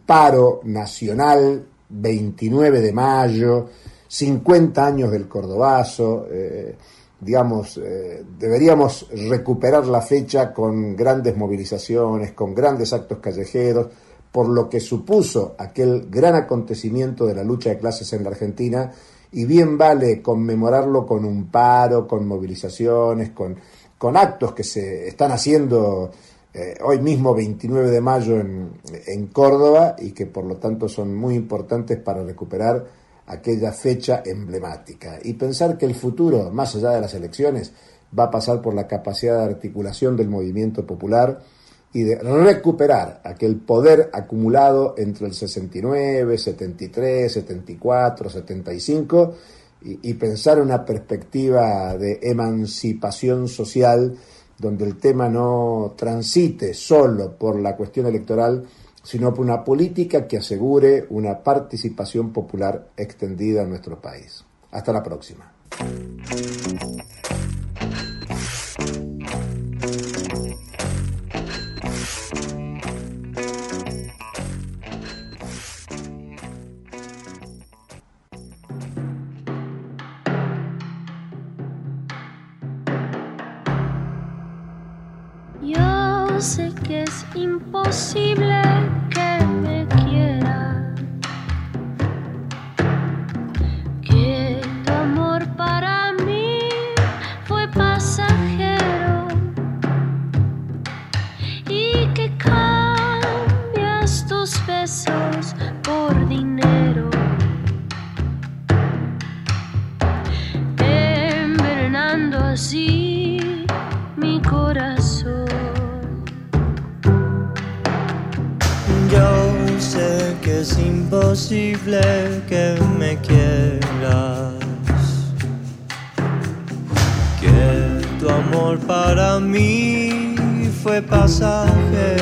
paro nacional 29 de mayo, 50 años del Cordobazo, eh, digamos, eh, deberíamos recuperar la fecha con grandes movilizaciones, con grandes actos callejeros, por lo que supuso aquel gran acontecimiento de la lucha de clases en la Argentina, y bien vale conmemorarlo con un paro, con movilizaciones, con, con actos que se están haciendo eh, hoy mismo 29 de mayo en, en Córdoba y que por lo tanto son muy importantes para recuperar aquella fecha emblemática. Y pensar que el futuro, más allá de las elecciones, va a pasar por la capacidad de articulación del movimiento popular y de recuperar aquel poder acumulado entre el 69, 73, 74, 75 y, y pensar en una perspectiva de emancipación social donde el tema no transite solo por la cuestión electoral, sino por una política que asegure una participación popular extendida en nuestro país. Hasta la próxima. Que me quieras, que tu amor para mí fue pasajero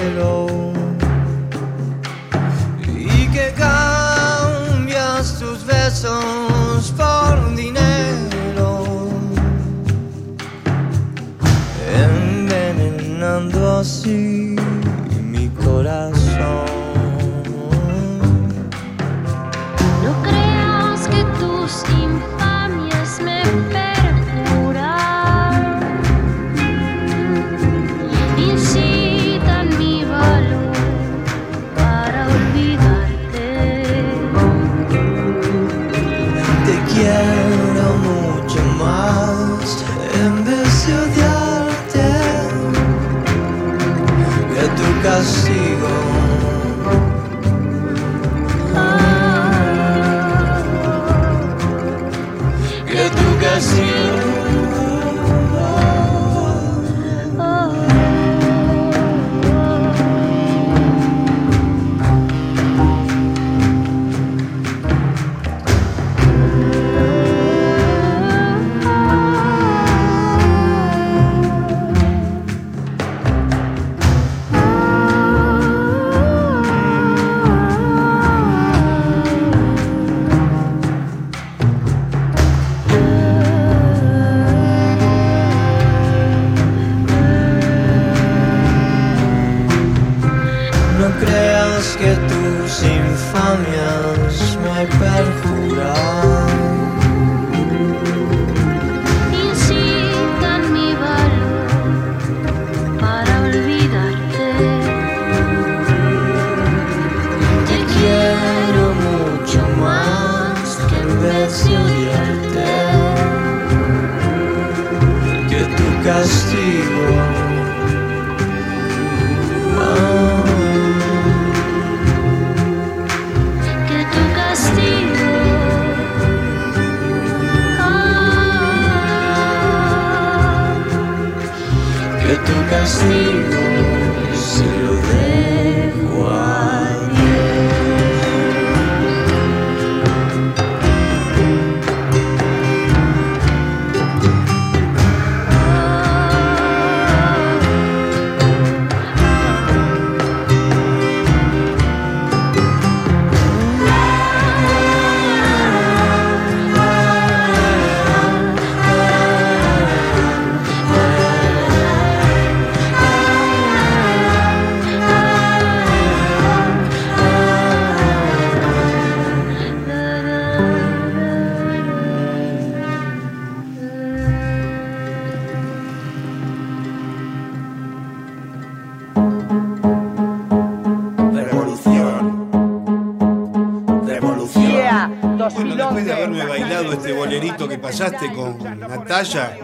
pasaste con Natalia,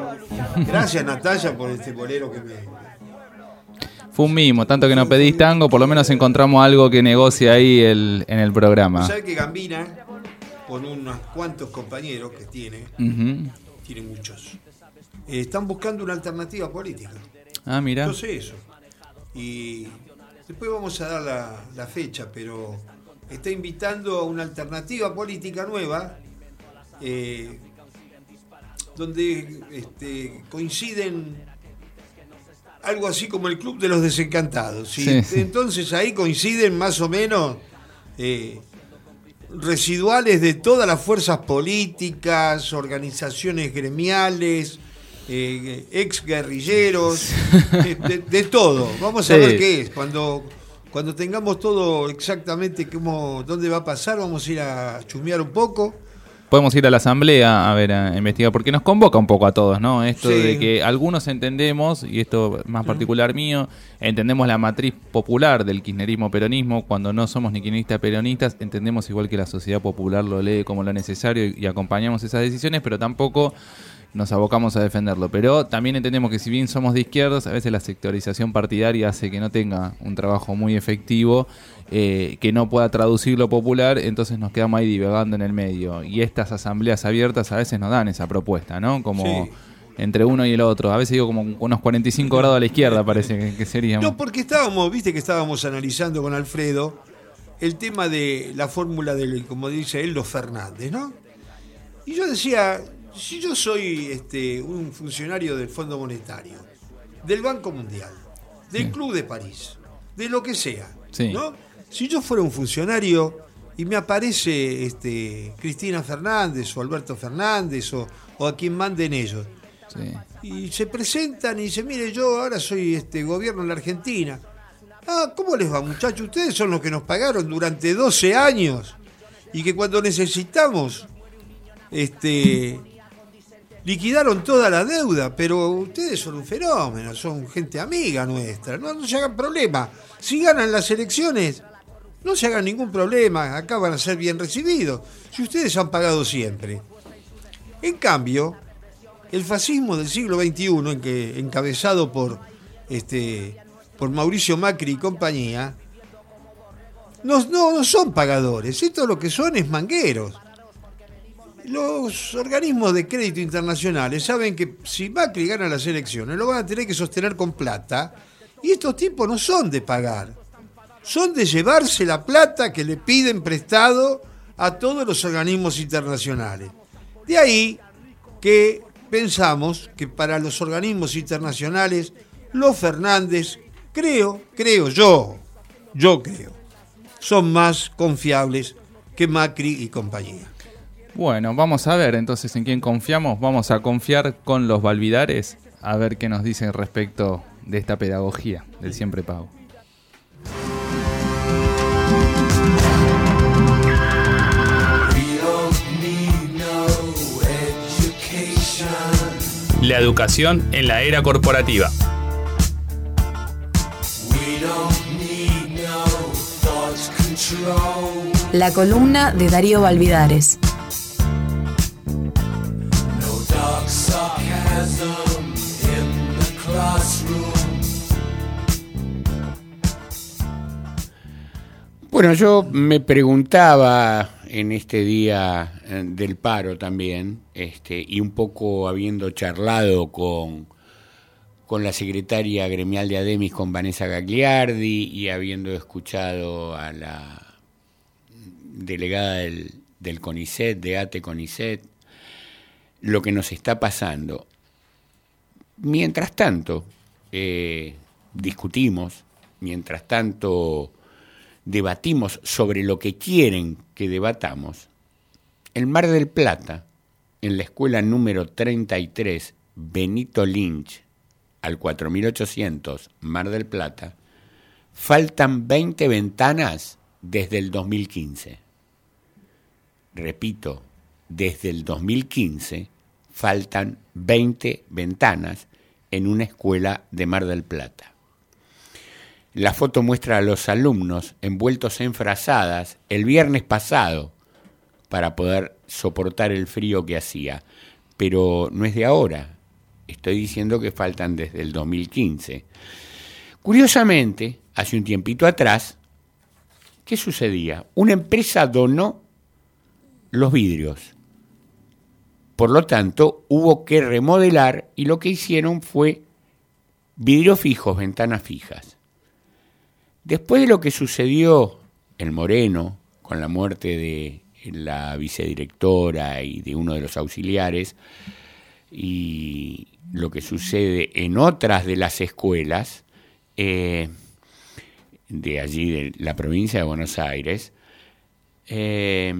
gracias Natalia por este bolero que me, Fue un mimo, tanto que no pedís tango, por lo menos encontramos algo que negocie ahí el- en el programa. ¿Sabe que Gambina, con unos cuantos compañeros que tiene, Ujú. tiene muchos, eh, están buscando una alternativa política? Ah, mira. Yo sé eso. Y después vamos a dar la, la fecha, pero está invitando a una alternativa política nueva, eh, donde este, coinciden algo así como el Club de los Desencantados. ¿sí? Sí. Entonces ahí coinciden más o menos eh, residuales de todas las fuerzas políticas, organizaciones gremiales, eh, ex guerrilleros, de, de- de todo. Vamos a Sí. ver qué es. Cuando, cuando tengamos todo exactamente cómo, dónde va a pasar, vamos a ir a chumear un poco. Podemos ir a la asamblea a ver, a investigar, porque nos convoca un poco a todos, ¿no? Esto Sí. de que algunos entendemos, y esto más particular mío, entendemos la matriz popular del kirchnerismo peronismo, cuando no somos ni kirchneristas peronistas, entendemos igual que la sociedad popular lo lee como lo necesario y, y acompañamos esas decisiones, pero tampoco nos abocamos a defenderlo. Pero también entendemos que si bien somos de izquierdas, a veces la sectorización partidaria hace que no tenga un trabajo muy efectivo, eh, que no pueda traducir lo popular, entonces nos quedamos ahí divagando en el medio. Y estas asambleas abiertas a veces nos dan esa propuesta, ¿no? Como Sí. entre uno y el otro. A veces digo como unos 45 grados a la izquierda parece que, que seríamos. No, porque estábamos, viste que estábamos analizando con Alfredo el tema de la fórmula del, como dice él, los Fernández, ¿no? Y yo decía, si yo soy este, un funcionario del Fondo Monetario, del Banco Mundial, del Club de París, de lo que sea, Sí. ¿no? Si yo fuera un funcionario y me aparece este, Cristina Fernández o Alberto Fernández o, o a quien manden ellos, Sí. y se presentan y dicen, mire, yo ahora soy este gobierno en la Argentina. Ah, ¿cómo les va, muchachos? Ustedes son los que nos pagaron durante 12 años y que cuando necesitamos, este, liquidaron toda la deuda, pero ustedes son un fenómeno, son gente amiga nuestra, no, no se hagan problema. Si ganan las elecciones, no se hagan ningún problema, acá van a ser bien recibidos, si ustedes han pagado siempre. En cambio, el fascismo del siglo XXI, en que, encabezado por este, por Mauricio Macri y compañía, no, no, no son pagadores, esto lo que son es mangueros. Los organismos de crédito internacionales saben que si Macri gana las elecciones lo van a tener que sostener con plata y estos tipos no son de pagar, son de llevarse la plata que le piden prestado a todos los organismos internacionales. De ahí que pensamos que para los organismos internacionales los Fernández, creo, creo yo, yo creo, son más confiables que Macri y compañía. Bueno, vamos a ver entonces en quién confiamos. Vamos a confiar con los Valvidares a ver qué nos dicen respecto de esta pedagogía del siempre pago. La educación en la era corporativa. La columna de Darío Valvidares. Bueno, yo me preguntaba en este día eh, del paro también, este, y un poco habiendo charlado con, con la secretaria gremial de Ademis, con Vanessa Gagliardi, y habiendo escuchado a la delegada del, del CONICET, de ATE CONICET, lo que nos está pasando. Mientras tanto, eh, discutimos, mientras tanto debatimos sobre lo que quieren que debatamos, el Mar del Plata, en la escuela número 33, Benito Lynch, al 4800, Mar del Plata, faltan 20 ventanas desde el 2015. Repito, desde el 2015 faltan 20 ventanas en una escuela de Mar del Plata. La foto muestra a los alumnos envueltos en frazadas el viernes pasado para poder soportar el frío que hacía. Pero no es de ahora. Estoy diciendo que faltan desde el 2015. Curiosamente, hace un tiempito atrás, ¿qué sucedía? Una empresa donó los vidrios. Por lo tanto, hubo que remodelar y lo que hicieron fue vidrios fijos, ventanas fijas. Después de lo que sucedió en Moreno, con la muerte de la vicedirectora y de uno de los auxiliares, y lo que sucede en otras de las escuelas eh, de allí, de la provincia de Buenos Aires, eh,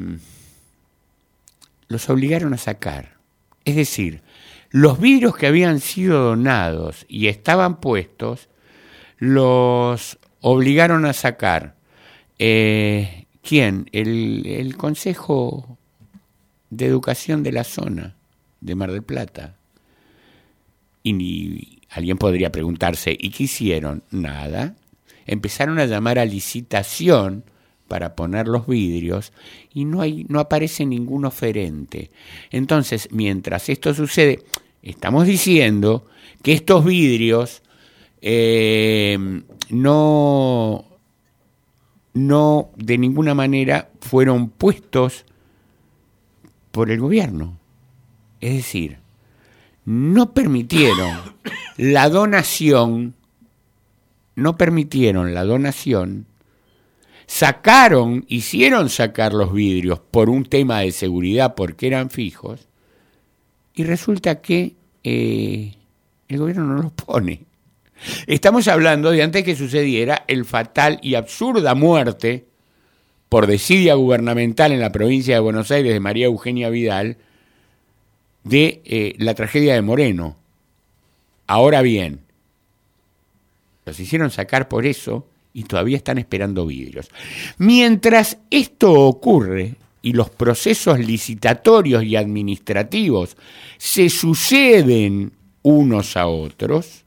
los obligaron a sacar. Es decir, los vidrios que habían sido donados y estaban puestos, los obligaron a sacar. Eh, ¿Quién? El, Consejo de Educación de la zona de Mar del Plata. Y, alguien podría preguntarse, ¿y qué hicieron? Nada. Empezaron a llamar a licitación para poner los vidrios y no, hay, no aparece ningún oferente. Entonces, mientras esto sucede, estamos diciendo que estos vidrios eh, no, no de ninguna manera fueron puestos por el gobierno. Es decir, no permitieron la donación, no permitieron la donación, sacaron, hicieron sacar los vidrios por un tema de seguridad porque eran fijos, y resulta que eh, el gobierno no los pone. Estamos hablando de antes que sucediera el fatal y absurda muerte por desidia gubernamental en la provincia de Buenos Aires de María Eugenia Vidal de eh, la tragedia de Moreno. Ahora bien, los hicieron sacar por eso y todavía están esperando vidrios. Mientras esto ocurre y los procesos licitatorios y administrativos se suceden unos a otros,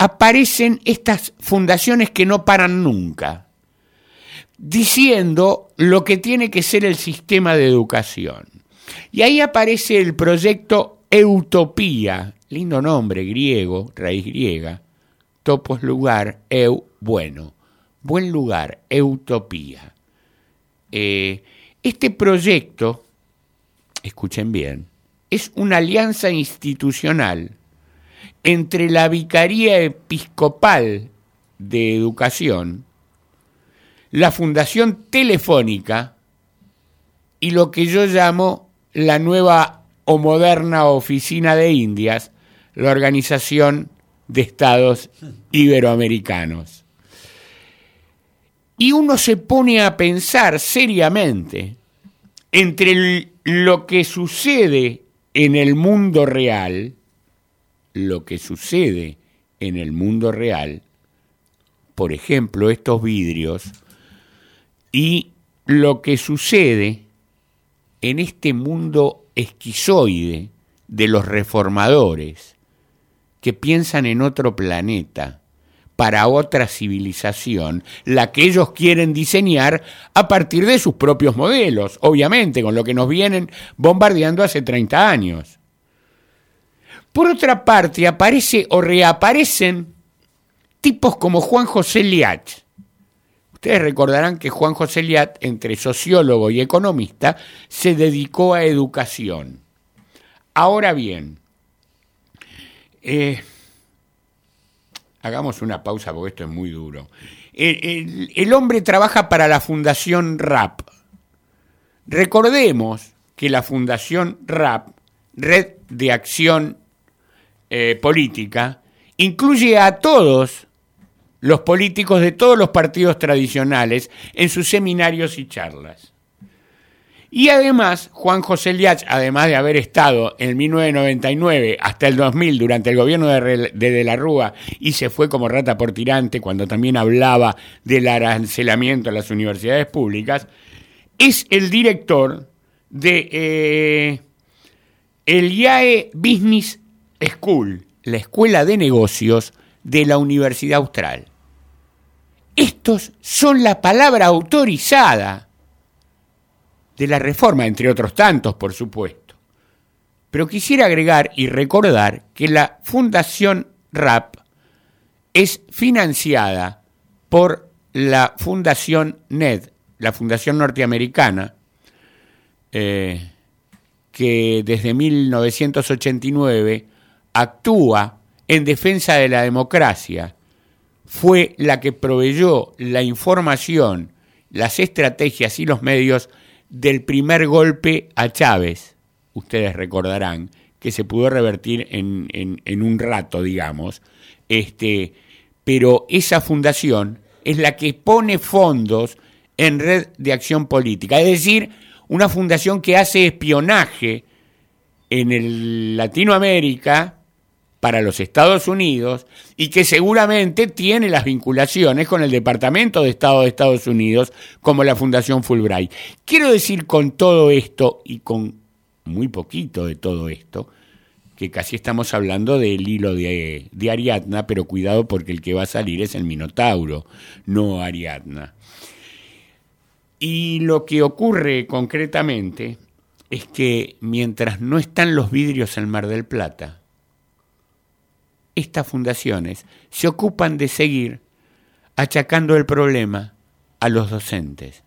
aparecen estas fundaciones que no paran nunca, diciendo lo que tiene que ser el sistema de educación. Y ahí aparece el proyecto Utopía, lindo nombre griego, raíz griega, topos lugar, eu, bueno. Buen lugar, utopía. Eh, este proyecto, escuchen bien, es una alianza institucional entre la Vicaría Episcopal de Educación, la Fundación Telefónica y lo que yo llamo la nueva o moderna Oficina de Indias, la Organización de Estados Iberoamericanos. Y uno se pone a pensar seriamente entre lo que sucede en el mundo real, lo que sucede en el mundo real, por ejemplo, estos vidrios, y lo que sucede en este mundo esquizoide de los reformadores que piensan en otro planeta, para otra civilización, la que ellos quieren diseñar a partir de sus propios modelos, obviamente, con lo que nos vienen bombardeando hace 30 años. Por otra parte, aparece o reaparecen tipos como Juan José Liach. Ustedes recordarán que Juan José Liat, entre sociólogo y economista, se dedicó a educación. Ahora bien, eh, hagamos una pausa porque esto es muy duro. El, el- el hombre trabaja para la Fundación RAP. Recordemos que la Fundación RAP, Red de Acción eh, Política, incluye a todos los políticos de todos los partidos tradicionales en sus seminarios y charlas. Y además, Juan José Liach, además de haber estado en 1999 hasta el 2000 durante el gobierno de, De la Rúa y se fue como rata por tirante cuando también hablaba del arancelamiento a las universidades públicas, es el director de eh, el IAE Business School, la escuela de negocios de la Universidad Austral. Estos son la palabra autorizada de la reforma, entre otros tantos, por supuesto. Pero quisiera agregar y recordar que la Fundación RAP es financiada por la Fundación NED, la Fundación Norteamericana, eh, que desde 1989 actúa en defensa de la democracia, fue la que proveyó la información, las estrategias y los medios del primer golpe a Chávez. Ustedes recordarán que se pudo revertir en, en- en un rato, digamos. Este, pero esa fundación es la que pone fondos en red de acción política, es decir, una fundación que hace espionaje en el Latinoamérica para los Estados Unidos y que seguramente tiene las vinculaciones con el Departamento de Estado de Estados Unidos como la Fundación Fulbright. Quiero decir con todo esto y con muy poquito de todo esto, que casi estamos hablando del hilo de, Ariadna, pero cuidado porque el que va a salir es el Minotauro, no Ariadna. Y lo que ocurre concretamente es que mientras no están los vidrios en Mar del Plata, estas fundaciones se ocupan de seguir achacando el problema a los docentes,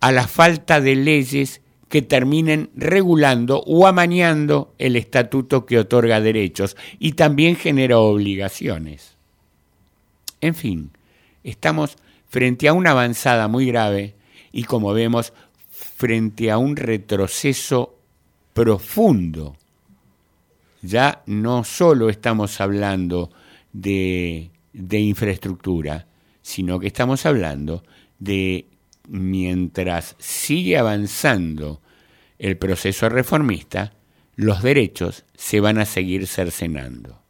a la falta de leyes que terminen regulando o amañando el estatuto que otorga derechos y también genera obligaciones. En fin, estamos frente a una avanzada muy grave y como vemos, frente a un retroceso profundo. Ya no solo estamos hablando de, de infraestructura, sino que estamos hablando de mientras sigue avanzando el proceso reformista, los derechos se van a seguir cercenando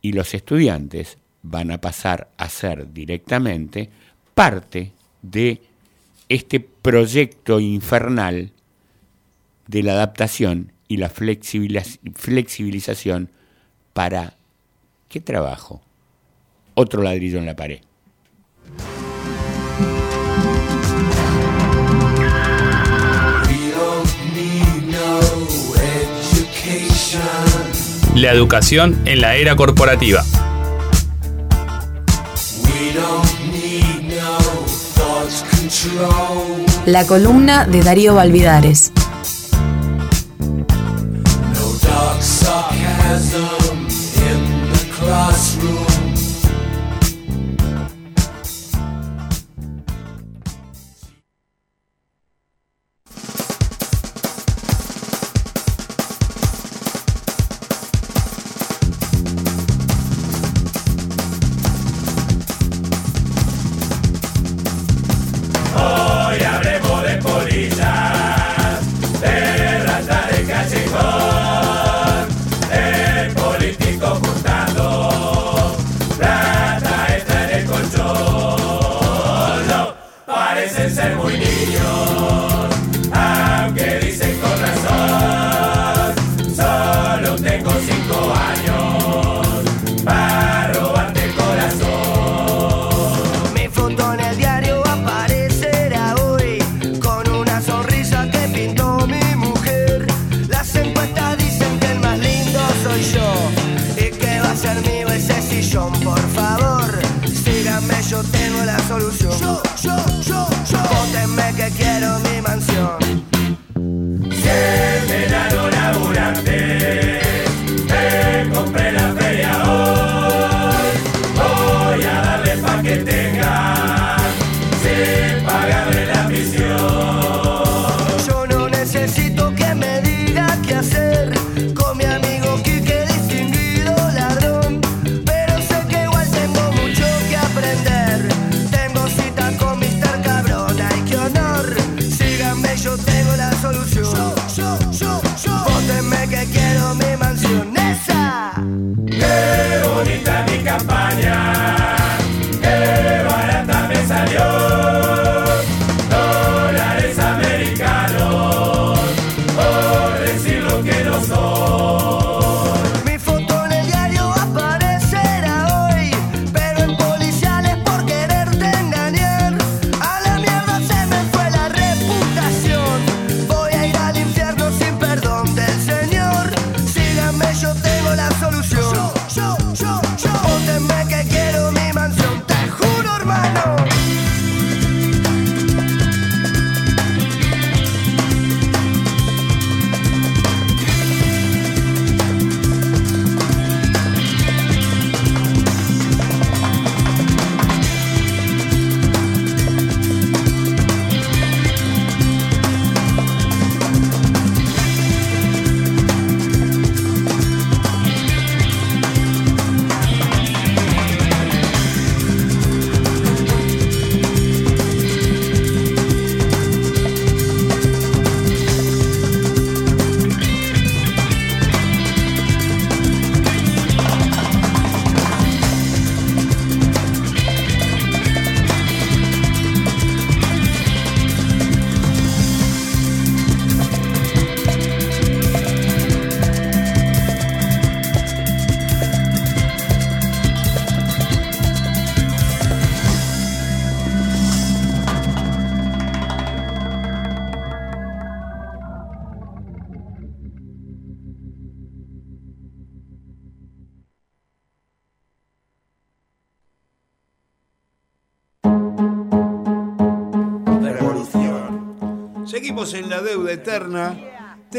y los estudiantes van a pasar a ser directamente parte de este proyecto infernal de la adaptación y la flexibilización para qué trabajo? Otro ladrillo en la pared. La educación en la era corporativa. La columna de Darío Valvidares. Dark sarcasm in the classroom.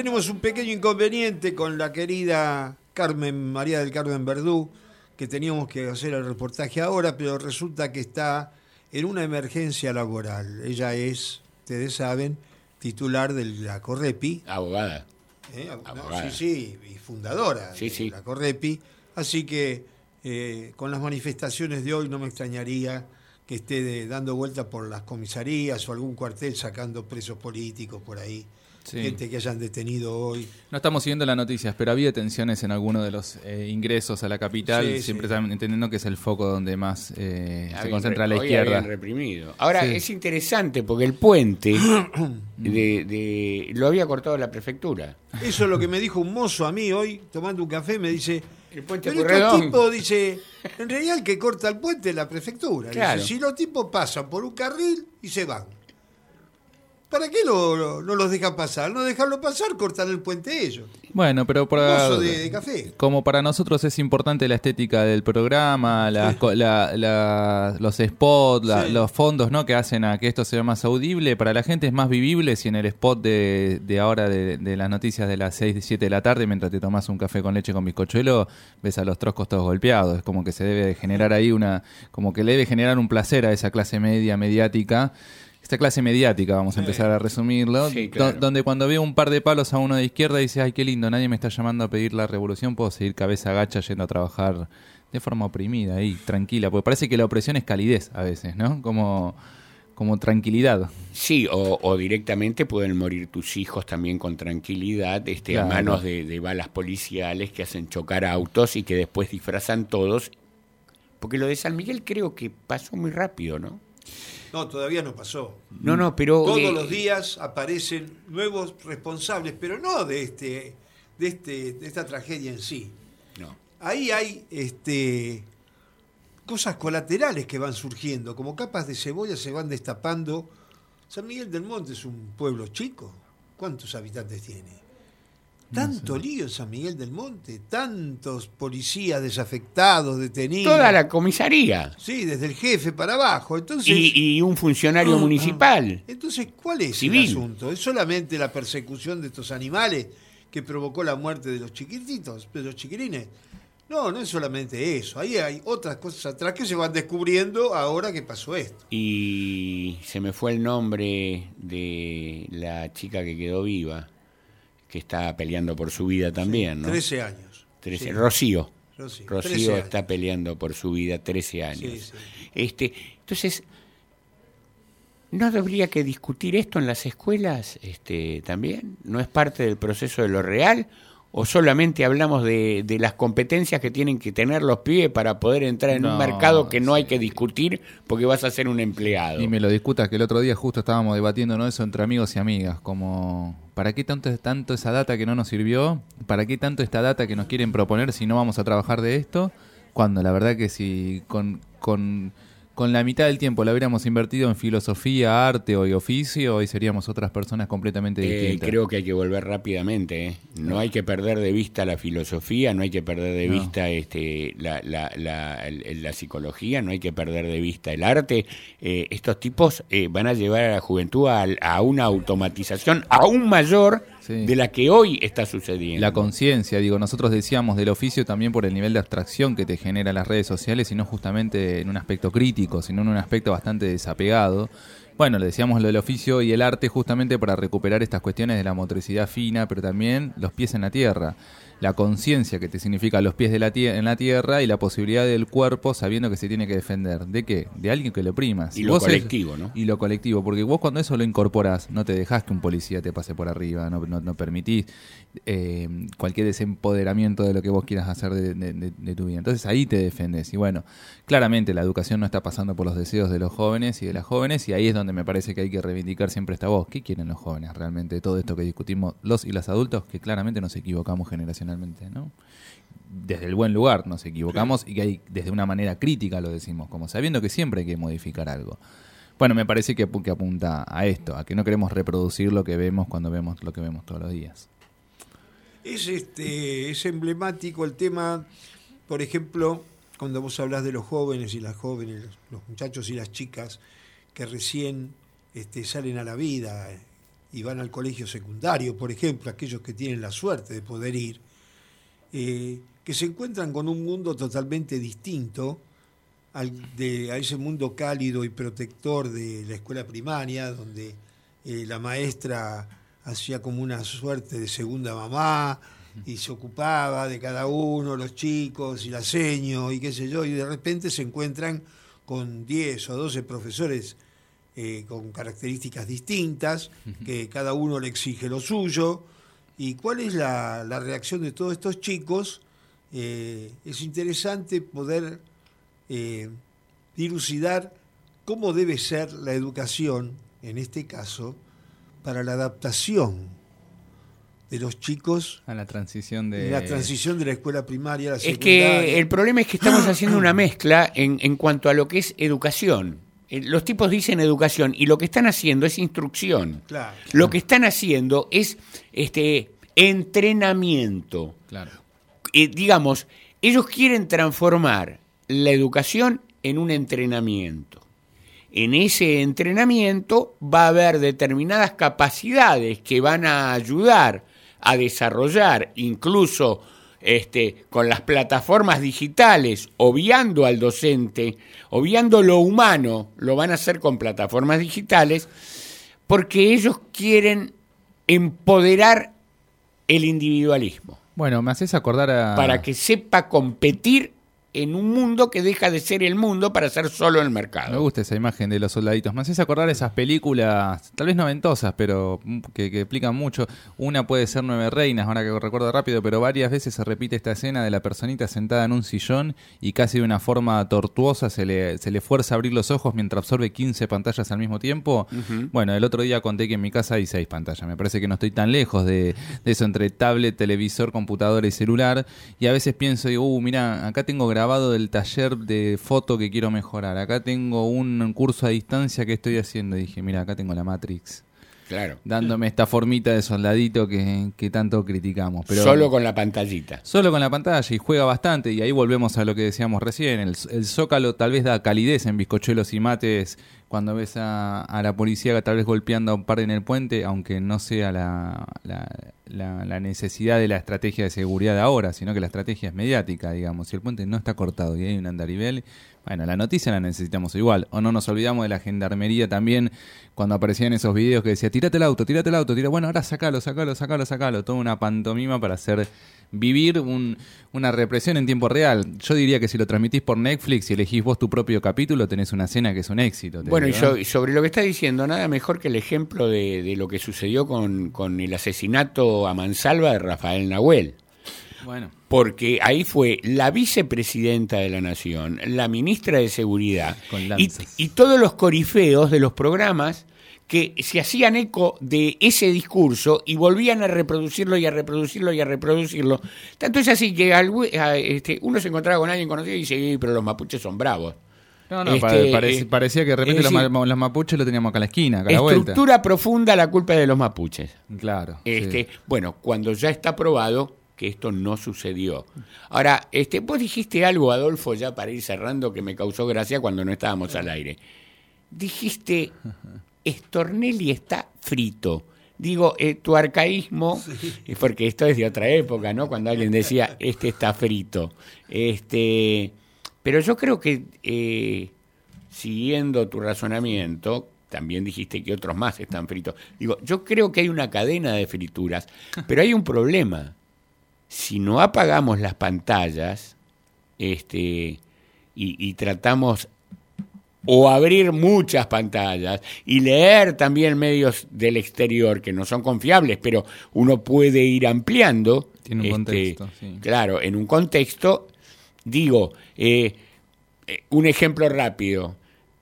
Tenemos un pequeño inconveniente con la querida Carmen María del Carmen Verdú, que teníamos que hacer el reportaje ahora, pero resulta que está en una emergencia laboral. Ella es, ustedes saben, titular de la Correpi. Abogada. ¿eh? No, Abogada. sí, sí, y fundadora Sí, de sí. la Correpi. Así que eh, con las manifestaciones de hoy no me extrañaría que esté de- dando vuelta por las comisarías o algún cuartel sacando presos políticos por ahí. Sí. Gente que hayan detenido hoy. No estamos siguiendo las noticias, pero había tensiones en alguno de los eh, ingresos a la capital, Sí, siempre sí. están entendiendo que es el foco donde más eh, se concentra la izquierda. reprimido. Ahora, Sí. es interesante porque el puente de, de- lo había cortado la prefectura. Eso es lo que me dijo un mozo a mí hoy, tomando un café, me dice, El puente pero Pueyrredón. estos tipos, dice, en realidad el que corta el puente es la prefectura. Dice, si los tipos pasan por un carril y se van. ¿Para qué lo- lo- no los dejan pasar? No dejarlo pasar, cortan el puente ellos. Bueno, pero para, de, de café. como para nosotros es importante la estética del programa, las co- la- la- los spots, la- los fondos ¿no? que hacen a que esto sea más audible, para la gente es más vivible si en el spot de, de ahora de, de las noticias de las 6, 7 de la tarde, mientras te tomas un café con leche con bizcochuelo, ves a los troscos todos golpeados. Es como que se debe de generar ahí una, como que le debe generar un placer a esa clase media mediática. Esta clase mediática, vamos a empezar a resumirlo, Sí, do- claro. donde cuando veo un par de palos a uno de izquierda dice, ay, qué lindo, nadie me está llamando a pedir la revolución, puedo seguir cabeza agacha yendo a trabajar de forma oprimida ahí, tranquila, porque parece que la opresión es calidez a veces, ¿no? Como, como tranquilidad. Sí, o, o directamente pueden morir tus hijos también con tranquilidad este, Claro. a manos de, de balas policiales que hacen chocar autos y que después disfrazan todos. Porque lo de San Miguel creo que pasó muy rápido, ¿no? No, todavía no pasó. No, no, pero... Todos eh, los días aparecen nuevos responsables, pero no de este, de este, de esta tragedia en sí. No. Ahí hay este cosas colaterales que van surgiendo, como capas de cebolla se van destapando. San Miguel del Monte es un pueblo chico. ¿Cuántos habitantes tiene? Tanto lío en San Miguel del Monte, tantos policías desafectados, detenidos. Toda la comisaría. Sí, desde el jefe para abajo. Entonces, Y, y un funcionario Ah, municipal. entonces, ¿cuál es Civil. el asunto? ¿Es solamente la persecución de estos animales que provocó la muerte de los chiquititos, de los chiquilines? No, no es solamente eso. Ahí hay otras cosas atrás que se van descubriendo ahora que pasó esto. Y se me fue el nombre de la chica que quedó viva, que está peleando por su vida también, ¿no? 13 años. Trece- Sí. Rocío. Rocío, Rocío, 13 años. está peleando por su vida 13 años. Sí. Este, entonces, ¿no habría que discutir esto en las escuelas este, también? ¿No es parte del proceso de lo real? ¿O solamente hablamos de, de las competencias que tienen que tener los pibes para poder entrar en un mercado que no hay que discutir porque vas a ser un empleado? Y me lo discutas que el otro día justo estábamos debatiendo ¿no? eso entre amigos y amigas, como ¿para qué tanto, tanto esa data que no nos sirvió? ¿Para qué tanto esta data que nos quieren proponer si no vamos a trabajar de esto? Cuando la verdad que si con, con, con la mitad del tiempo la hubiéramos invertido en filosofía, arte o y oficio, hoy seríamos otras personas completamente Eh, distintas. creo que hay que volver rápidamente. ¿eh? No hay que perder de vista la filosofía, no hay que perder de No. vista este, la, la, la, la psicología, no hay que perder de vista el arte. Eh, estos tipos eh, van a llevar a la juventud a, a una automatización aún mayor de la que hoy está sucediendo. La conciencia, digo, nosotros decíamos del oficio también por el nivel de abstracción que te genera las redes sociales y no justamente en un aspecto crítico, sino en un aspecto bastante desapegado. Bueno, le decíamos lo del oficio y el arte justamente para recuperar estas cuestiones de la motricidad fina, pero también los pies en la tierra. La conciencia que te significa los pies de la en la tierra y la posibilidad del cuerpo sabiendo que se tiene que defender. ¿De qué? De alguien que lo oprima. Y lo es- colectivo, ¿no? y lo colectivo, porque vos cuando eso lo incorporás, no te dejás que un policía te pase por arriba, no, no, no permitís eh, cualquier desempoderamiento de lo que vos quieras hacer de, de- de- de tu vida. Entonces ahí te defendes. Y bueno, claramente la educación no está pasando por los deseos de los jóvenes y de las jóvenes, y ahí es donde me parece que hay que reivindicar siempre esta voz. ¿Qué quieren los jóvenes realmente? de Todo esto que discutimos los y las adultos, que claramente nos equivocamos generacionalmente, ¿no? desde el buen lugar nos equivocamos y que hay, desde una manera crítica lo decimos, como sabiendo que siempre hay que modificar algo. Bueno, me parece que, que apunta a esto, a que no queremos reproducir lo que vemos cuando vemos lo que vemos todos los días. Es, este, es emblemático el tema, por ejemplo, cuando vos hablas de los jóvenes y las jóvenes, los muchachos y las chicas que recién este, salen a la vida y van al colegio secundario, por ejemplo, aquellos que tienen la suerte de poder ir, eh, que se encuentran con un mundo totalmente distinto al de, a ese mundo cálido y protector de la escuela primaria, donde eh, la maestra hacía como una suerte de segunda mamá y se ocupaba de cada uno, los chicos y la seño y qué sé yo, y de repente se encuentran con 10 o 12 profesores eh, con características distintas, que cada uno le exige lo suyo. ¿Y cuál es la, la reacción de todos estos chicos? Eh, es interesante poder eh, dilucidar cómo debe ser la educación, en este caso, para la adaptación de los chicos A la transición de... la transición de la escuela primaria a la Es secundaria. que el problema es que estamos haciendo una mezcla en, en cuanto a lo que es educación. Eh, los tipos dicen educación y lo que están haciendo es instrucción. Claro. Lo que están haciendo es este entrenamiento. Claro. Eh, digamos, ellos quieren transformar la educación en un entrenamiento. En ese entrenamiento va a haber determinadas capacidades que van a ayudar a desarrollar incluso este, con las plataformas digitales, obviando al docente, obviando lo humano, lo van a hacer con plataformas digitales, porque ellos quieren empoderar el individualismo, Bueno, me haces acordar a... para que sepa competir en un mundo que deja de ser el mundo para ser solo el Me mercado. gusta esa imagen de los soldaditos. Me haces acordar esas películas, tal vez noventosas, pero mm, que, que explican mucho. Una puede ser Nueve Reinas, ahora que recuerdo rápido, pero varias veces se repite esta escena de la personita sentada en un sillón y casi de una forma tortuosa se le, se le fuerza a abrir los ojos mientras absorbe 15 pantallas al mismo tiempo. Bueno, el otro día conté que en mi casa hay 6 pantallas. Me parece que no estoy tan lejos de, de eso entre tablet, televisor, computadora y celular. Y a veces pienso, digo, uh, mira, acá tengo grabado del taller de foto que quiero mejorar. Acá tengo un curso a distancia que estoy haciendo. Dije, mira, acá tengo la Matrix. Claro. Dándome esta formita de soldadito que, que tanto criticamos. Pero Solo con la pantallita. Solo con la pantalla y juega bastante. Y ahí volvemos a lo que decíamos recién. El, el Zócalo tal vez da calidez en bizcochuelos y mates cuando ves a, a la policía tal vez golpeando a un par en el puente, aunque no sea la, la, la- la necesidad de la estrategia de seguridad de ahora, sino que la estrategia es mediática, digamos. Si el puente no está cortado y hay un andarivel, bueno, la noticia la necesitamos igual. O no nos olvidamos de la gendarmería también, cuando aparecían esos videos que decía, tirate el auto, tirate el auto, tira, bueno, ahora sacalo, sacalo, sacalo, sacalo. Toda una pantomima para hacer vivir un- una represión en tiempo real. Yo diría que si lo transmitís por Netflix y elegís vos tu propio capítulo, tenés una escena que es un éxito. Bueno, y, digo, ¿eh? y sobre lo que está diciendo, nada mejor que el ejemplo de, de lo que sucedió con, con el asesinato a mansalva de Rafael Nahuel. Bueno. Porque ahí fue la vicepresidenta de la Nación, la ministra de Seguridad y, todos los corifeos de los programas que se hacían eco de ese discurso y volvían a reproducirlo y a reproducirlo y a reproducirlo. Tanto es así que este, uno se encontraba con alguien conocido y dice, "Sí, pero los mapuches son bravos. No, no, Este, eh, parecía que de repente es los, mapuches lo teníamos acá a la esquina, acá a la vuelta. Estructura profunda la culpa de los mapuches. Claro. Este, Bueno, cuando ya está probado que esto no sucedió. Ahora, este, vos dijiste algo, Adolfo, ya para ir cerrando, que me causó gracia cuando no estábamos al aire. Dijiste, Stornelli está frito. Digo, eh, tu arcaísmo, eh, porque esto es de otra época, ¿no? Cuando alguien decía, este está frito. Este, pero yo creo que, eh, siguiendo tu razonamiento, también dijiste que otros más están fritos. Digo, yo creo que hay una cadena de frituras, pero hay un problema. Si no apagamos las pantallas, este, y, y tratamos o abrir muchas pantallas y leer también medios del exterior que no son confiables, pero uno puede ir ampliando. Tiene un contexto, sí. Claro, en un contexto, digo, eh, eh, un ejemplo rápido.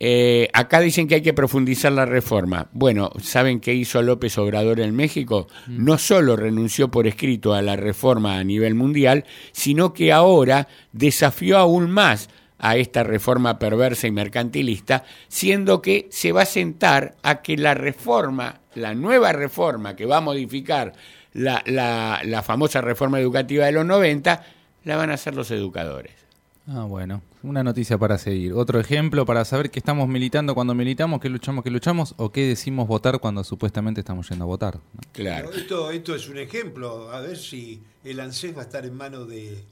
Eh, acá dicen que hay que profundizar la reforma. Bueno, ¿saben qué hizo López Obrador en México? No solo renunció por escrito a la reforma a nivel mundial, sino que ahora desafió aún más a esta reforma perversa y mercantilista, siendo que se va a sentar a que la reforma, la nueva reforma que va a modificar la, la- la famosa reforma educativa de los 90, la van a hacer los educadores. Ah, bueno, una noticia para seguir. Otro ejemplo para saber qué estamos militando cuando militamos, qué luchamos, qué luchamos, o qué decimos votar cuando supuestamente estamos yendo a votar. ¿no? Claro. Pero Esto, esto es un ejemplo. A ver si el ANSES va a estar en manos de,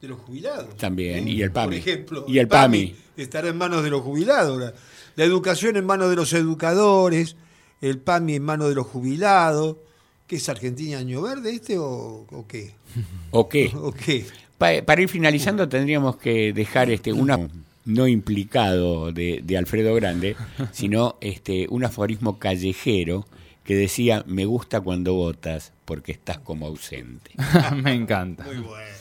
de los jubilados. También, y el Por PAMI. ejemplo, Y el PAMI. estará en manos de los jubilados. La, la educación en manos de los educadores, el PAMI en manos de los jubilados. ¿Qué es Argentina Año Verde este o, o qué? ¿O qué? ¿O qué? Pa- para ir finalizando tendríamos que dejar este una no implicado de, de Alfredo Grande, sino este un aforismo callejero que decía me gusta cuando votas porque estás como ausente. Me encanta. Muy bueno.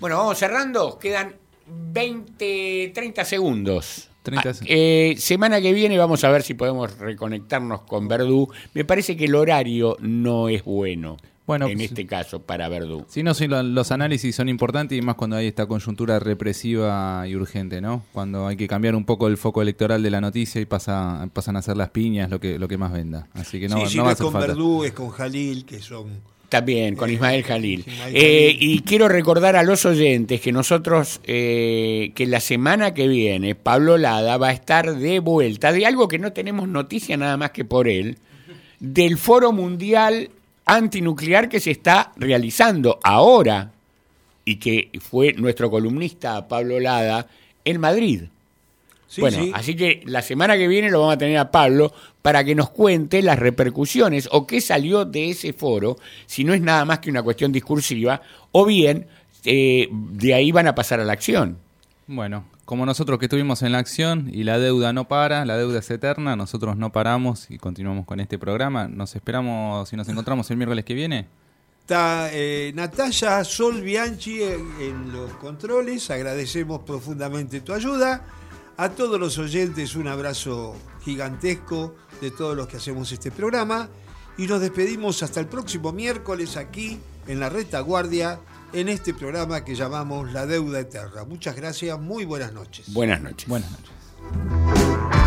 Bueno, vamos cerrando, quedan 20, 30 segundos. 30 Ah, eh, semana que viene vamos a ver si podemos reconectarnos con Verdú. Me parece que el horario no es bueno. Bueno, en pues- este caso para Verdú. Si no, sí, lo- los análisis son importantes y más cuando hay esta coyuntura represiva y urgente, ¿no? Cuando hay que cambiar un poco el foco electoral de la noticia y pasa, pasan a ser las piñas lo que, lo que más venda. Así que no, sí, no si va no a es con falta. Verdú, es con Jalil, que son... También, con Ismael Jalil. Ismael Eh, Jalil. y quiero recordar a los oyentes que nosotros, eh, que la semana que viene, Pablo Lada va a estar de vuelta de algo que no tenemos noticia nada más que por él, del Foro Mundial Antinuclear que se está realizando ahora y que fue nuestro columnista Pablo Lada en Madrid. Sí, bueno, sí. así que la semana que viene lo vamos a tener a Pablo para que nos cuente las repercusiones o qué salió de ese foro, si no es nada más que una cuestión discursiva, o bien eh, de ahí van a pasar a la acción. Bueno, como nosotros que estuvimos en la acción y la deuda no para, la deuda es eterna, nosotros no paramos y continuamos con este programa. Nos esperamos, si nos encontramos el miércoles que viene. Está eh, Natalia Sol Bianchi en, en los controles, agradecemos profundamente tu ayuda. A todos los oyentes un abrazo gigantesco de todos los que hacemos este programa y nos despedimos hasta el próximo miércoles aquí en la retaguardia en este programa que llamamos La Deuda Eterna. Muchas gracias, muy buenas noches. Buenas noches. Buenas noches.